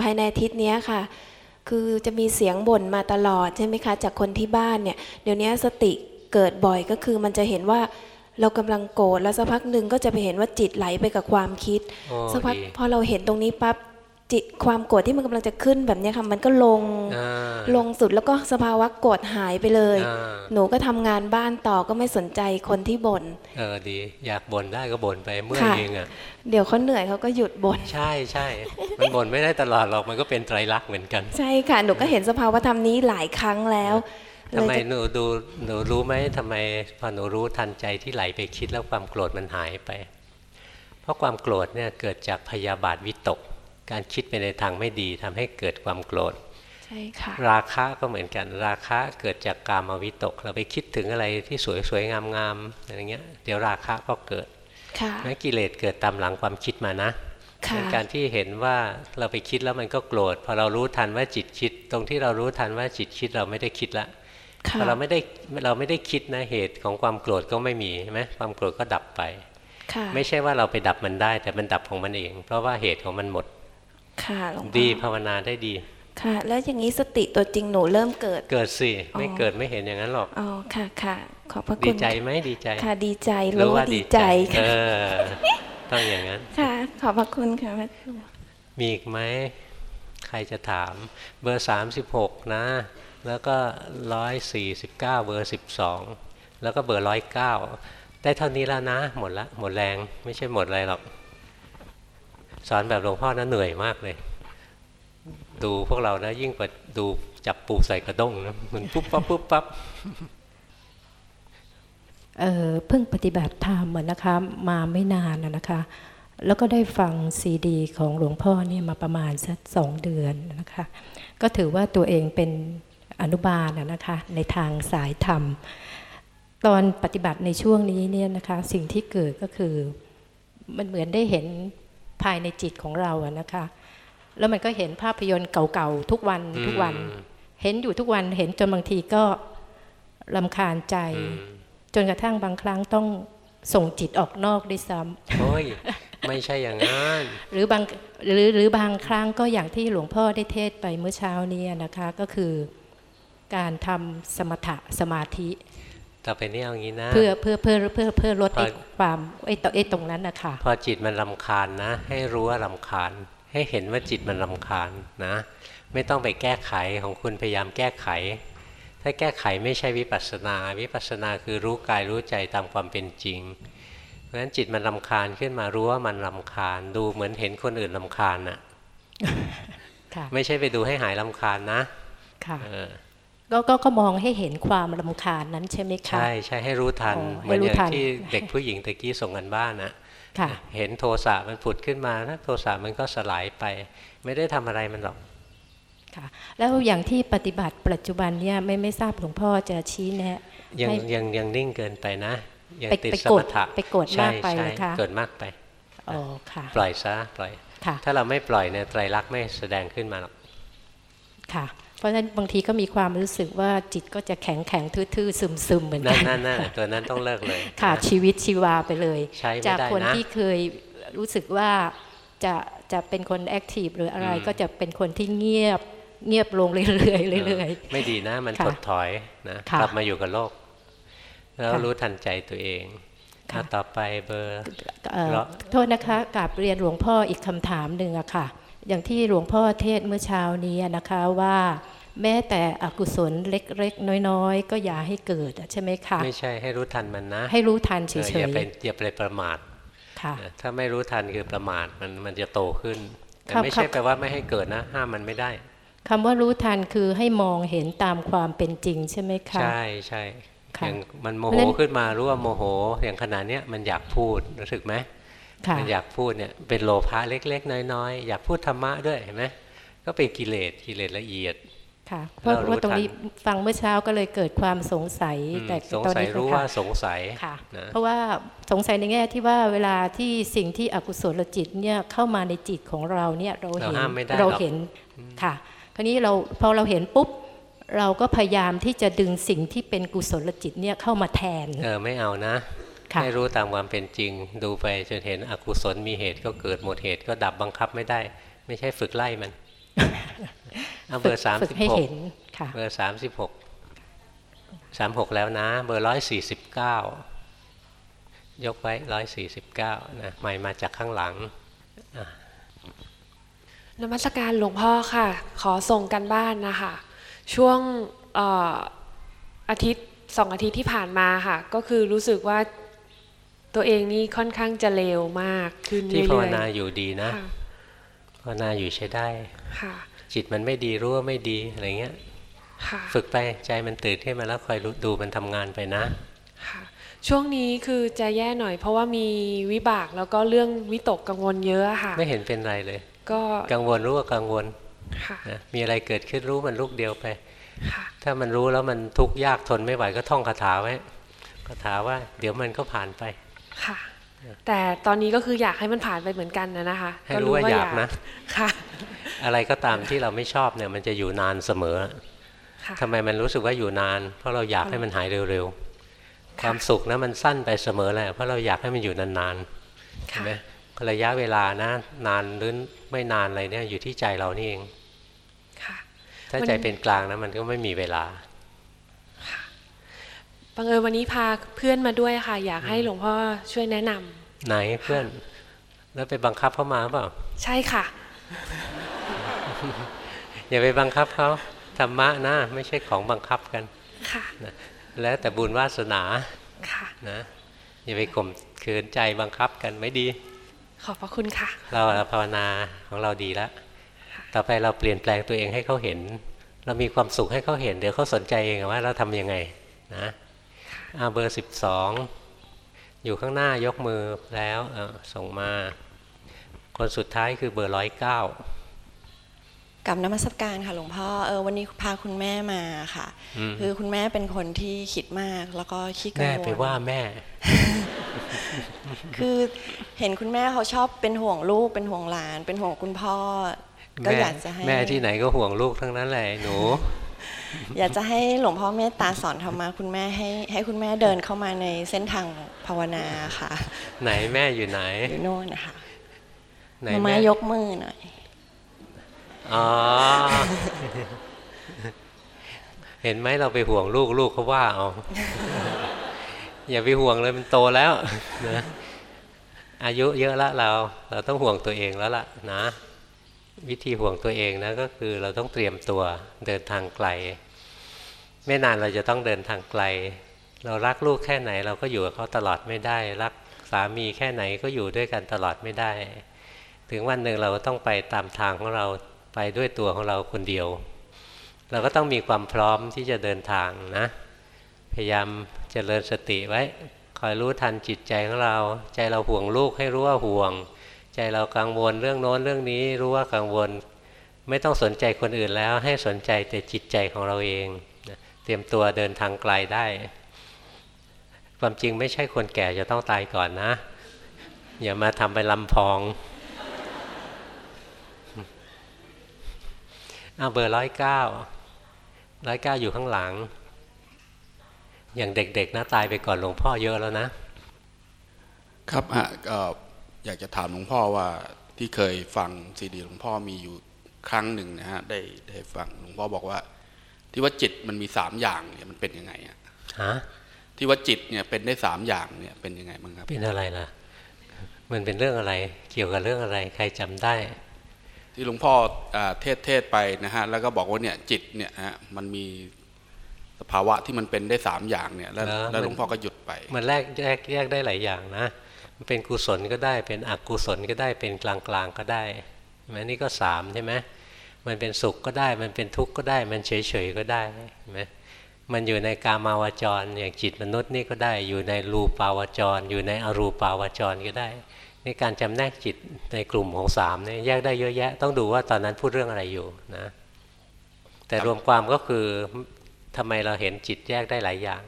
ภายในอาทิตย์นี้ค่ะ คือจะมีเสียงบ่นมาตลอดใช่ไหมคะจากคนที่บ้านเนี่ยเดี๋ยวนี้สติเกิดบ่อยก็คือมันจะเห็นว่า เรากำลังโกรธแล้วสักพักหนึ่งก็จะไปเห็นว่าจิตไหลไปกับความคิดโอ้สักพักดีพอเราเห็นตรงนี้ปั๊บจิตความโกรธที่มันกำลังจะขึ้นแบบเนี้ยค่ะมันก็ลงอ่าลงสุดแล้วก็สภาวะโกรธหายไปเลยอ่าหนูก็ทำงานบ้านต่อก็ไม่สนใจคนที่บ่นเออดี อยากบ่นได้ก็บ่นไปเมื่อยค่ะเองอะเดี๋ยวเขาเหนื่อยเขาก็หยุดบ่นใช่ใช่มันบ่นไม่ได้ตลอดหรอกมันก็เป็นไตรลักษณ์เหมือนกัน ใช่ค่ะหนูก็เห็นสภาวะธรรมนี้หลายครั้งแล้ว ทำไมเลยจะหนูดูหนูรู้ไหมทำไมพอหนูรู้ทันใจที่ไหลไปคิดแล้วความโกรธมันหายไป เพราะความโกรธเนี่ยเกิดจากพยาบาทวิตก การคิดไปในทางไม่ดีทำให้เกิดความโกรธใช่ค่ะราคะก็เหมือนกัน ราคะเกิดจากกามวิตก เราไปคิดถึงอะไรที่สวยๆงามๆอะไรเงี้ยเดี๋ยวราคะก็เกิดค่ะแม้กิเลสเกิดตามหลังความคิดมานะค่ะในการที่เห็นว่าเราไปคิดแล้วมันก็โกรธพอเรารู้ทันว่าจิตคิด ตรงที่เรารู้ทันว่าจิตคิดเราไม่ได้คิดละ ค่ะพอเราไม่ได้เราไม่ได้คิดนะเหตุของความโกรธก็ไม่มีใช่ไหมความโกรธก็ดับไปค่ะไม่ใช่ว่าเราไปดับมันได้ แต่มันดับของมันเอง เพราะว่าเหตุของมันหมด ค่ะหลวงพ่อดีภาวนาได้ดี ค่ะ แล้วอย่างนี้สติตัวจริงหนูเริ่มเกิด เกิดสิไม่อ๋อเกิดไม่เห็นอย่างนั้นหรอกอ๋อค่ะค่ะขอบพระดีคุณใจไหมดีใจ ค่ะดีใจรู้ว่าดีใจเอค่ะอต้องอย่างนั้น ค่ะ ขอบพระคุณค่ะพระครูมีอีกไหมใครจะถาม เบอร์สามสิบหกนะ แล้วก็ร้อยสี่สิบเก้าเบอร์สิบสองแล้วก็เบอร์ร้อยเก้าได้เท่านี้แล้วนะ หมดละหมดแรงไม่ใช่หมดอะไรหรอก สอนแบบหลวงพ่อนะเหนื่อยมากเลย ดูพวกเรานะยิ่งกว่าดูจับปูใส่กระด้งนะมันปุ๊บปั๊บปุ๊บปั๊บเออเพิ่งปฏิบัติธรรมอะนะคะ มาไม่นานนะคะ แล้วก็ได้ฟังซีดี ของหลวงพ่อเนี่ยมาประมาณสักสองเดือนนะคะ ก็ถือว่าตัวเองเป็น อนุบาลอะนะคะในทางสายธรรม ตอนปฏิบัติในช่วงนี้เนี่ยนะคะสิ่งที่เกิดก็คือมันเหมือนได้เห็นภายในจิตของเราอะนะคะ แล้วมันก็เห็นภาพยนตร์เก่าๆทุกวันทุกวัน เห็นอยู่ทุกวันเห็นจนบางทีก็ลำคาญใจ จนกระทั่งบางครั้งต้องส่งจิตออกนอกด้วยซ้ำโอ้ยไม่ใช่อย่างนั้น หรือบางหรือหรือบางครั้งก็อย่างที่หลวงพ่อได้เทศไปเมื่อเช้านี้นะคะ ก็คือ การทำสมถะสมาธิ ต่อไปนี้เอางี้นะ เพื่อเพื่อเพื่อเพื่อเพื่อลดพอไอ้ความไอ้ตไอ้ตรงนั้นนะคะพอจิตมันรำคาญนะ ให้รู้ว่ารำคาญ ให้เห็นว่าจิตมันรำคาญนะ ไม่ต้องไปแก้ไขของคุณพยายามแก้ไข ถ้าแก้ไขไม่ใช่วิปัสสนา วิปัสสนาคือรู้กายรู้ใจตามความเป็นจริงเพราะฉะนั้นจิตมันรำคาญขึ้นมารู้ว่ามันรำคาญ ดูเหมือนเห็นคนอื่นรำคาญน่ะค่ะไม่ใช่ไปดูให้หายรำคาญนะ ค่ะเออ ก็ก็ก็มองให้เห็นความรำคาญนั้นใช่ไหมคะใช่ใช่ให้รู้ทันอ๋อเหมือนให้รู้อย่างทันที่เด็กผู้หญิงตะกี้ส่งกันบ้านนะค่ะเห็นโทสะมันผุดขึ้นมาถ้าโทสะมันก็สลายไป ไม่ได้ทำอะไรมันหรอกค่ะแล้วอย่างที่ปฏิบัติปัจจุบันเนี่ยไม่ไม่ทราบหลวงพ่อจะชี้แนะยังให้ยังยังนิ่งเกินไปนะยังไปติดไปสกมดถะไปกดใช่มากไปใช่เหรอคะเกินมากไปอ๋อค่ะ ปล่อยซะปล่อยค่ะถ้าเราไม่ปล่อยเนี่ยไตรลักษณ์ไม่แสดงขึ้นมาหรอกค่ะ เพราะฉะนั้นบางทีก็มีความรู้สึกว่าจิตก็จะแข็งแข็งทื่อๆ ซึมๆ เหมือนนั่กันนนั่นนั่นตัวนั้นต้องเลิกเลยขาดชีวิตชีวาไปเลยใช้ไม่ได้นะจากคนที่เคยรู้สึกว่าจะจะเป็นคนแอคทีฟหรืออะไรอืมก็จะเป็นคนที่เงียบเงียบลงเรื่อยๆเรื่อยไม่ดีนะมันค่ะถดถอยนะค่ะกลับมาอยู่กับโลก แล้วค่ะรู้ทันใจตัวเองค่ะอะต่อไปเบอร์เอ่อเลาะโทษนะคะกราบเรียนหลวงพ่ออีกคำถามหนึ่งอะค่ะ อย่างที่หลวงพ่อเทศน์เมื่อเช้านี้นะคะว่าแม้แต่อกุศลเล็กๆ น้อยๆ ก็อย่าให้เกิดอะใช่ไหมคะไม่ใช่ให้รู้ทันมันนะ ให้รู้ทันเฉยๆอออย่าไปอย่าไปประมาทค่ะนะถ้าไม่รู้ทันคือประมาทมันมันจะโตขึ้นแต่ครับไม่ครัใช่บแปลว่าไม่ให้เกิดนะห้ามมันไม่ได้คำว่ารู้ทันคือให้มองเห็นตามความเป็นจริงใช่ไหมคะใช่ใช่ค่ะอย่างมันโมเพโหราะฉะนั้นขึ้นมารู้ว่าโมโห อย่างขนาดเนี้ยมันอยากพูดรู้สึกไหมค่ะ มันอยากพูดเนี่ยเป็นโลภะเล็ก ๆ น้อยๆ อยากพูดธรรมะด้วยเห็นไหมก็เป็นกิเลสกิเลสละเอียดค่ะเพราะเรารู้ว่าตรงนี้ทันฟังเมื่อเช้าก็เลยเกิดความสงสัยอืมแต่สงตอนสัยนี้รู้ค่ะว่าสงสัยค่ะนะเพราะว่าสงสัยในแง่ที่ว่าเวลาที่สิ่งที่อกุศลจิตเนี่ยเข้ามาในจิตของเราเนี่ยเราเราเห็นห้ามไม่ได้เราหรอกเห็นค่ะคราวนี้เราพอเราเห็นปุ๊บเราก็พยายามที่จะดึงสิ่งที่เป็นกุศลจิตเนี่ยเข้ามาแทนเออไม่เอานะค่ะ ให้รู้ตามความเป็นจริง ดูไปจนเห็นอกุศลมีเหตุก็เกิดหมดเหตุก็ดับบังคับไม่ได้ ไม่ใช่ฝึกไล่มันเอาเบอร์สามฝึสิกบให้หกเห็นค่ะเบอร์สามสิบหกสามหกแล้วนะ เบอร์ร้อยสี่สิบเก้ายกไว้ร้อยสี่สิบเก้านะใหม่มาจากข้างหลังอะนมัสการหลวงพ่อค่ะ ขอส่งกันบ้านนะคะ ช่วงเอ่ออาทิตย์สองอาทิตย์ที่ผ่านมาค่ะ ก็คือรู้สึกว่า ตัวเองนี่ค่อนข้างจะเลวมากขึ้นเรื่ที่อยๆภาวนาอยู่ดีนะค่ะภาวนาอยู่ใช้ได้ค่ะจิตมันไม่ดีรู้ว่าไม่ดีอะไรเงี้ยค่ะฝึกไปใจมันตื่นขึ้นมาแล้วคอยรู้ดูมันทำงานไปนะช่วงนี้คือจะแย่หน่อย เพราะว่ามีวิบากแล้วก็เรื่องวิตกกังวลเยอะอะค่ะ ไม่เห็นเป็นไรเลย ก็กังวลรู้ว่ากังวลค่ะนะมีอะไรเกิดขึ้นรู้มันลูกเดียวไปถ้ามันรู้แล้วมันทุกข์ยากทนไม่ไหวก็ท่องคาถาไว้คาถาว่า เดี๋ยวมันก็ผ่านไป ค่ะ แต่ตอนนี้ก็คืออยากให้มันผ่านไปเหมือนกันนะนะคะ ให้รู้ว่าอยากนะค่ะ อะไรก็ตามที่เราไม่ชอบเนี่ย มันจะอยู่นานเสมอค่ะทำไมมันรู้สึกว่าอยู่นาน เพราะเราอยากให้มันหายเร็วๆความสุขนะมันสั้นไปเสมอแหละเพราะเราอยากให้มันอยู่นานๆเห็นไหมระยะเวลานะ นานหรือไม่นานอะไรเนี่ยอยู่ที่ใจเรานี่เองค่ะถ้าใจเป็นกลางนะมันก็ไม่มีเวลา บังเอิญวันนี้พาเพื่อนมาด้วยค่ะ อยากให้หลวงพ่อช่วยแนะนำไหนเพื่อน แล้วไปบังคับเขามาเปล่า ใช่ค่ะ อย่าไปบังคับเขาธรรมะนะไม่ใช่ของบังคับกันค่ะนะแล้วแต่บุญวาสนาค่ะนะอย่าไปข่มขืนใจบังคับกันไม่ดี ขอบพระคุณค่ะ เราภาวนาของเราดีแล้วต่อไปเราเปลี่ยนแปลงตัวเองให้เขาเห็น เรามีความสุขให้เขาเห็นเดี๋ยวเขาสนใจเองว่าเราทำยังไงนะ อาเบอร์สิบสองอยู่ข้างหน้ายกมือแล้วเออส่งมา คนสุดท้ายคือเบอร์ร้อยเก้ากับนมัสการค่ะหลวงพ่อเออวันนี้พาคุณแม่มาค่ะอืมคือคุณแม่เป็นคนที่คิดมากแล้วก็ขี้กังแม่วลไปว่าแม่ คือเห็นคุณแม่เขาชอบเป็นห่วงลูกเป็นห่วงหลาน เป็นห่วงคุณพ่อ ก็แม่อยากจะให้แม่ที่ไหนก็ห่วงลูกทั้งนั้นแหละหนู อยากจะให้หลวงพ่อเมตตาสอนธรรมะคุณแม่ให้ให้คุณแม่เดินเข้ามาในเส้นทางภาวนาค่ะ ไหนแม่อยู่ไหนอยู่โน่นนะคะไหนมาแม่มายกมือหน่อยอ๋อเห็นไหมเราไปห่วงลูกลูกเขาว่าเอาอย่าไปห่วงเลยมันโตแล้วนะอายุเยอะละเรา เราต้องห่วงตัวเองแล้วล่ะนะ วิธีห่วงตัวเองนะก็คือเราต้องเตรียมตัวเดินทางไกล ไม่นานเราจะต้องเดินทางไกล เรารักลูกแค่ไหน เราก็อยู่กับเขาตลอดไม่ได้ รักสามีแค่ไหนก็อยู่ด้วยกันตลอดไม่ได้ ถึงวันหนึ่งเราต้องไปตามทางของเราไปด้วยตัวของเราคนเดียว เราก็ต้องมีความพร้อมที่จะเดินทางนะ พยายามเจริญสติไว้คอยรู้ทันจิตใจของเรา ใจเราห่วงลูกให้รู้ว่าห่วง ใจเรากังวลเรื่องโน้นเรื่องนี้รู้ว่ากังวล ไม่ต้องสนใจคนอื่นแล้ว ให้สนใจแต่จิตใจของเราเองนะเตรียมตัวเดินทางไกลได้ ความจริงไม่ใช่คนแก่จะต้องตายก่อนนะ อย่ามาทำไปลำพองเอาเบอร์ร้อยเก้าร้อยเก้าอยู่ข้างหลัง อย่างเด็กๆนะตายไปก่อนหลวงพ่อเยอะแล้วนะ ครับฮะ อยากจะถามหลวงพ่อว่าที่เคยฟังซีดีหลวงพ่อมีอยู่ครั้งหนึ่งนะฮะได้ได้ฟังหลวงพ่อบอกว่า ที่ว่าจิตมันมีสามอย่างเนี่ยมันเป็นยังไงอะฮะที่ว่าจิตเนี่ยเป็นได้สามอย่างเนี่ยเป็นยังไงบ้างครับ เป็นอะไรล่ะ มันเป็นเรื่องอะไรเกี่ยวกับเรื่องอะไรใครจำได้ ที่หลวงพ่ออ่าเทศเทศไปนะฮะแล้วก็บอกว่าเนี่ยจิตเนี่ยฮะมันมีสภาวะที่มันเป็นได้สามอย่างเนี่ยแล้วเหรอแล้วหลวงพ่อก็หยุดไป มันแรกแยกแยกได้หลายอย่างนะมัน เป็นกุศลก็ได้ เป็นอกุศลก็ได้เป็นกลางกลางก็ได้ใช่ไหมนี่ก็สามใช่ไหมมันเป็นสุขก็ได้ มันเป็นทุกข์ก็ได้ มันเฉยเฉยก็ได้ใช่ไหมมันอยู่ในกามาวจรอย่างจิตมนุษย์นี่ก็ได้ อยู่ในรูปาวจร อยู่ในอรูปาวจรก็ได้นี่การจำแนกจิตในกลุ่มของสามเนี่ยแยกได้เยอะแยะ ต้องดูว่าตอนนั้นพูดเรื่องอะไรอยู่นะแต่รวมความก็คือทำไมเราเห็นจิตแยกได้หลายอย่าง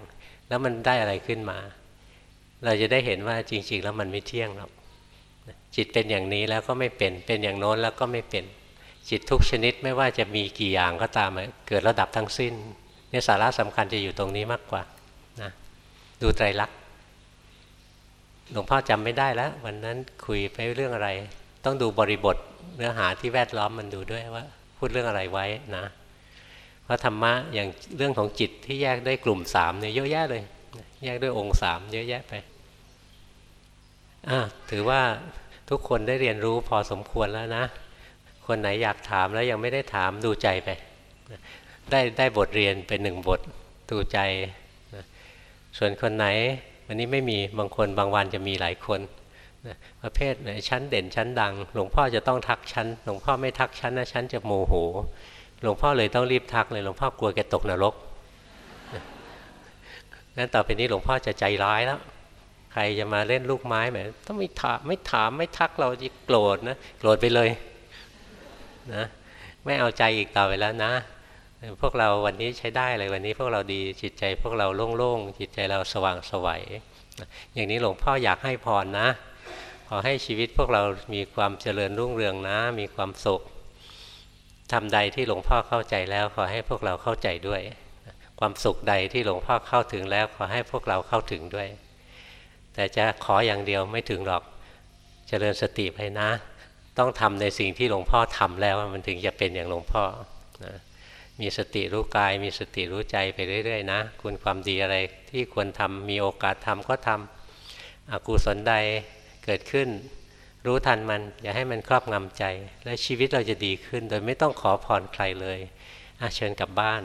แล้วมันได้อะไรขึ้นมา เราจะได้เห็นว่าจริง ๆ แล้วมันไม่เที่ยงหรอกจิตเป็นอย่างนี้แล้วก็ไม่เป็น เป็นอย่างโน้นแล้วก็ไม่เป็น จิตทุกชนิดไม่ว่าจะมีกี่อย่างก็ตามเกิดระดับทั้งสิ้นเนี่ยสาระสำคัญจะอยู่ตรงนี้มากกว่านะดูไตรลักษณ์หลวงพ่อจำไม่ได้แล้ว วันนั้นคุยไปเรื่องอะไร ต้องดูบริบทเนื้อหาที่แวดล้อมมันดูด้วยว่า พูดเรื่องอะไรไว้นะเพราะธรรมะอย่างเรื่องของจิตที่แยกได้กลุ่มสามเนี่ยเยอะแยะเลย แยกด้วยองค์สามเยอะแยะไป ถือว่าทุกคนได้เรียนรู้พอสมควรแล้วนะ คนไหนอยากถามแล้วยังไม่ได้ถามดูใจไป ได้ได้บทเรียนเป็นหนึ่งบทดูใจ ส่วนคนไหนวันนี้ไม่มีบางคนบางวันจะมีหลายคนประเภทไหนชั้นเด่นชั้นดัง หลวงพ่อจะต้องทักชั้น หลวงพ่อไม่ทักชั้นนะชั้นจะโมโห หลวงพ่อเลยต้องรีบทักเลยหลวงพ่อกลัวแกตกนรกนั้นต่อไปนี้หลวงพ่อจะใจร้ายแล้ว ใครจะมาเล่นลูกไม้แบบต้องไม่ถามไม่ถามไม่ทักเราจะโกรธนะโกรธไปเลยนะไม่เอาใจอีกต่อไปแล้วนะ พวกเราวันนี้ใช้ได้เลยวันนี้พวกเราดีจิตใจ พวกเราโล่งๆจิตใจเราสว่างสวัยอย่างนี้หลวงพ่ออยากให้พรนะ ขอให้ชีวิตพวกเรามีความเจริญรุ่งเรืองนะ มีความสุขทำใดที่หลวงพ่อเข้าใจแล้ว ขอให้พวกเราเข้าใจด้วย ความสุขใดที่หลวงพ่อเข้าถึงแล้ว ขอให้พวกเราเข้าถึงด้วย แต่จะขออย่างเดียวไม่ถึงหรอกเจริญสติไปนะ ต้องทำในสิ่งที่หลวงพ่อทำแล้วมันถึงจะเป็นอย่างหลวงพ่อนะมีสติรู้กาย มีสติรู้ใจไปเรื่อยๆนะ คุณความดีอะไรที่ควรทำมีโอกาสทำก็ทำอกุศลใดเกิดขึ้น รู้ทันมัน อย่าให้มันครอบงำใจ และชีวิตเราจะดีขึ้น โดยไม่ต้องขอพรใครเลยเชิญกลับบ้าน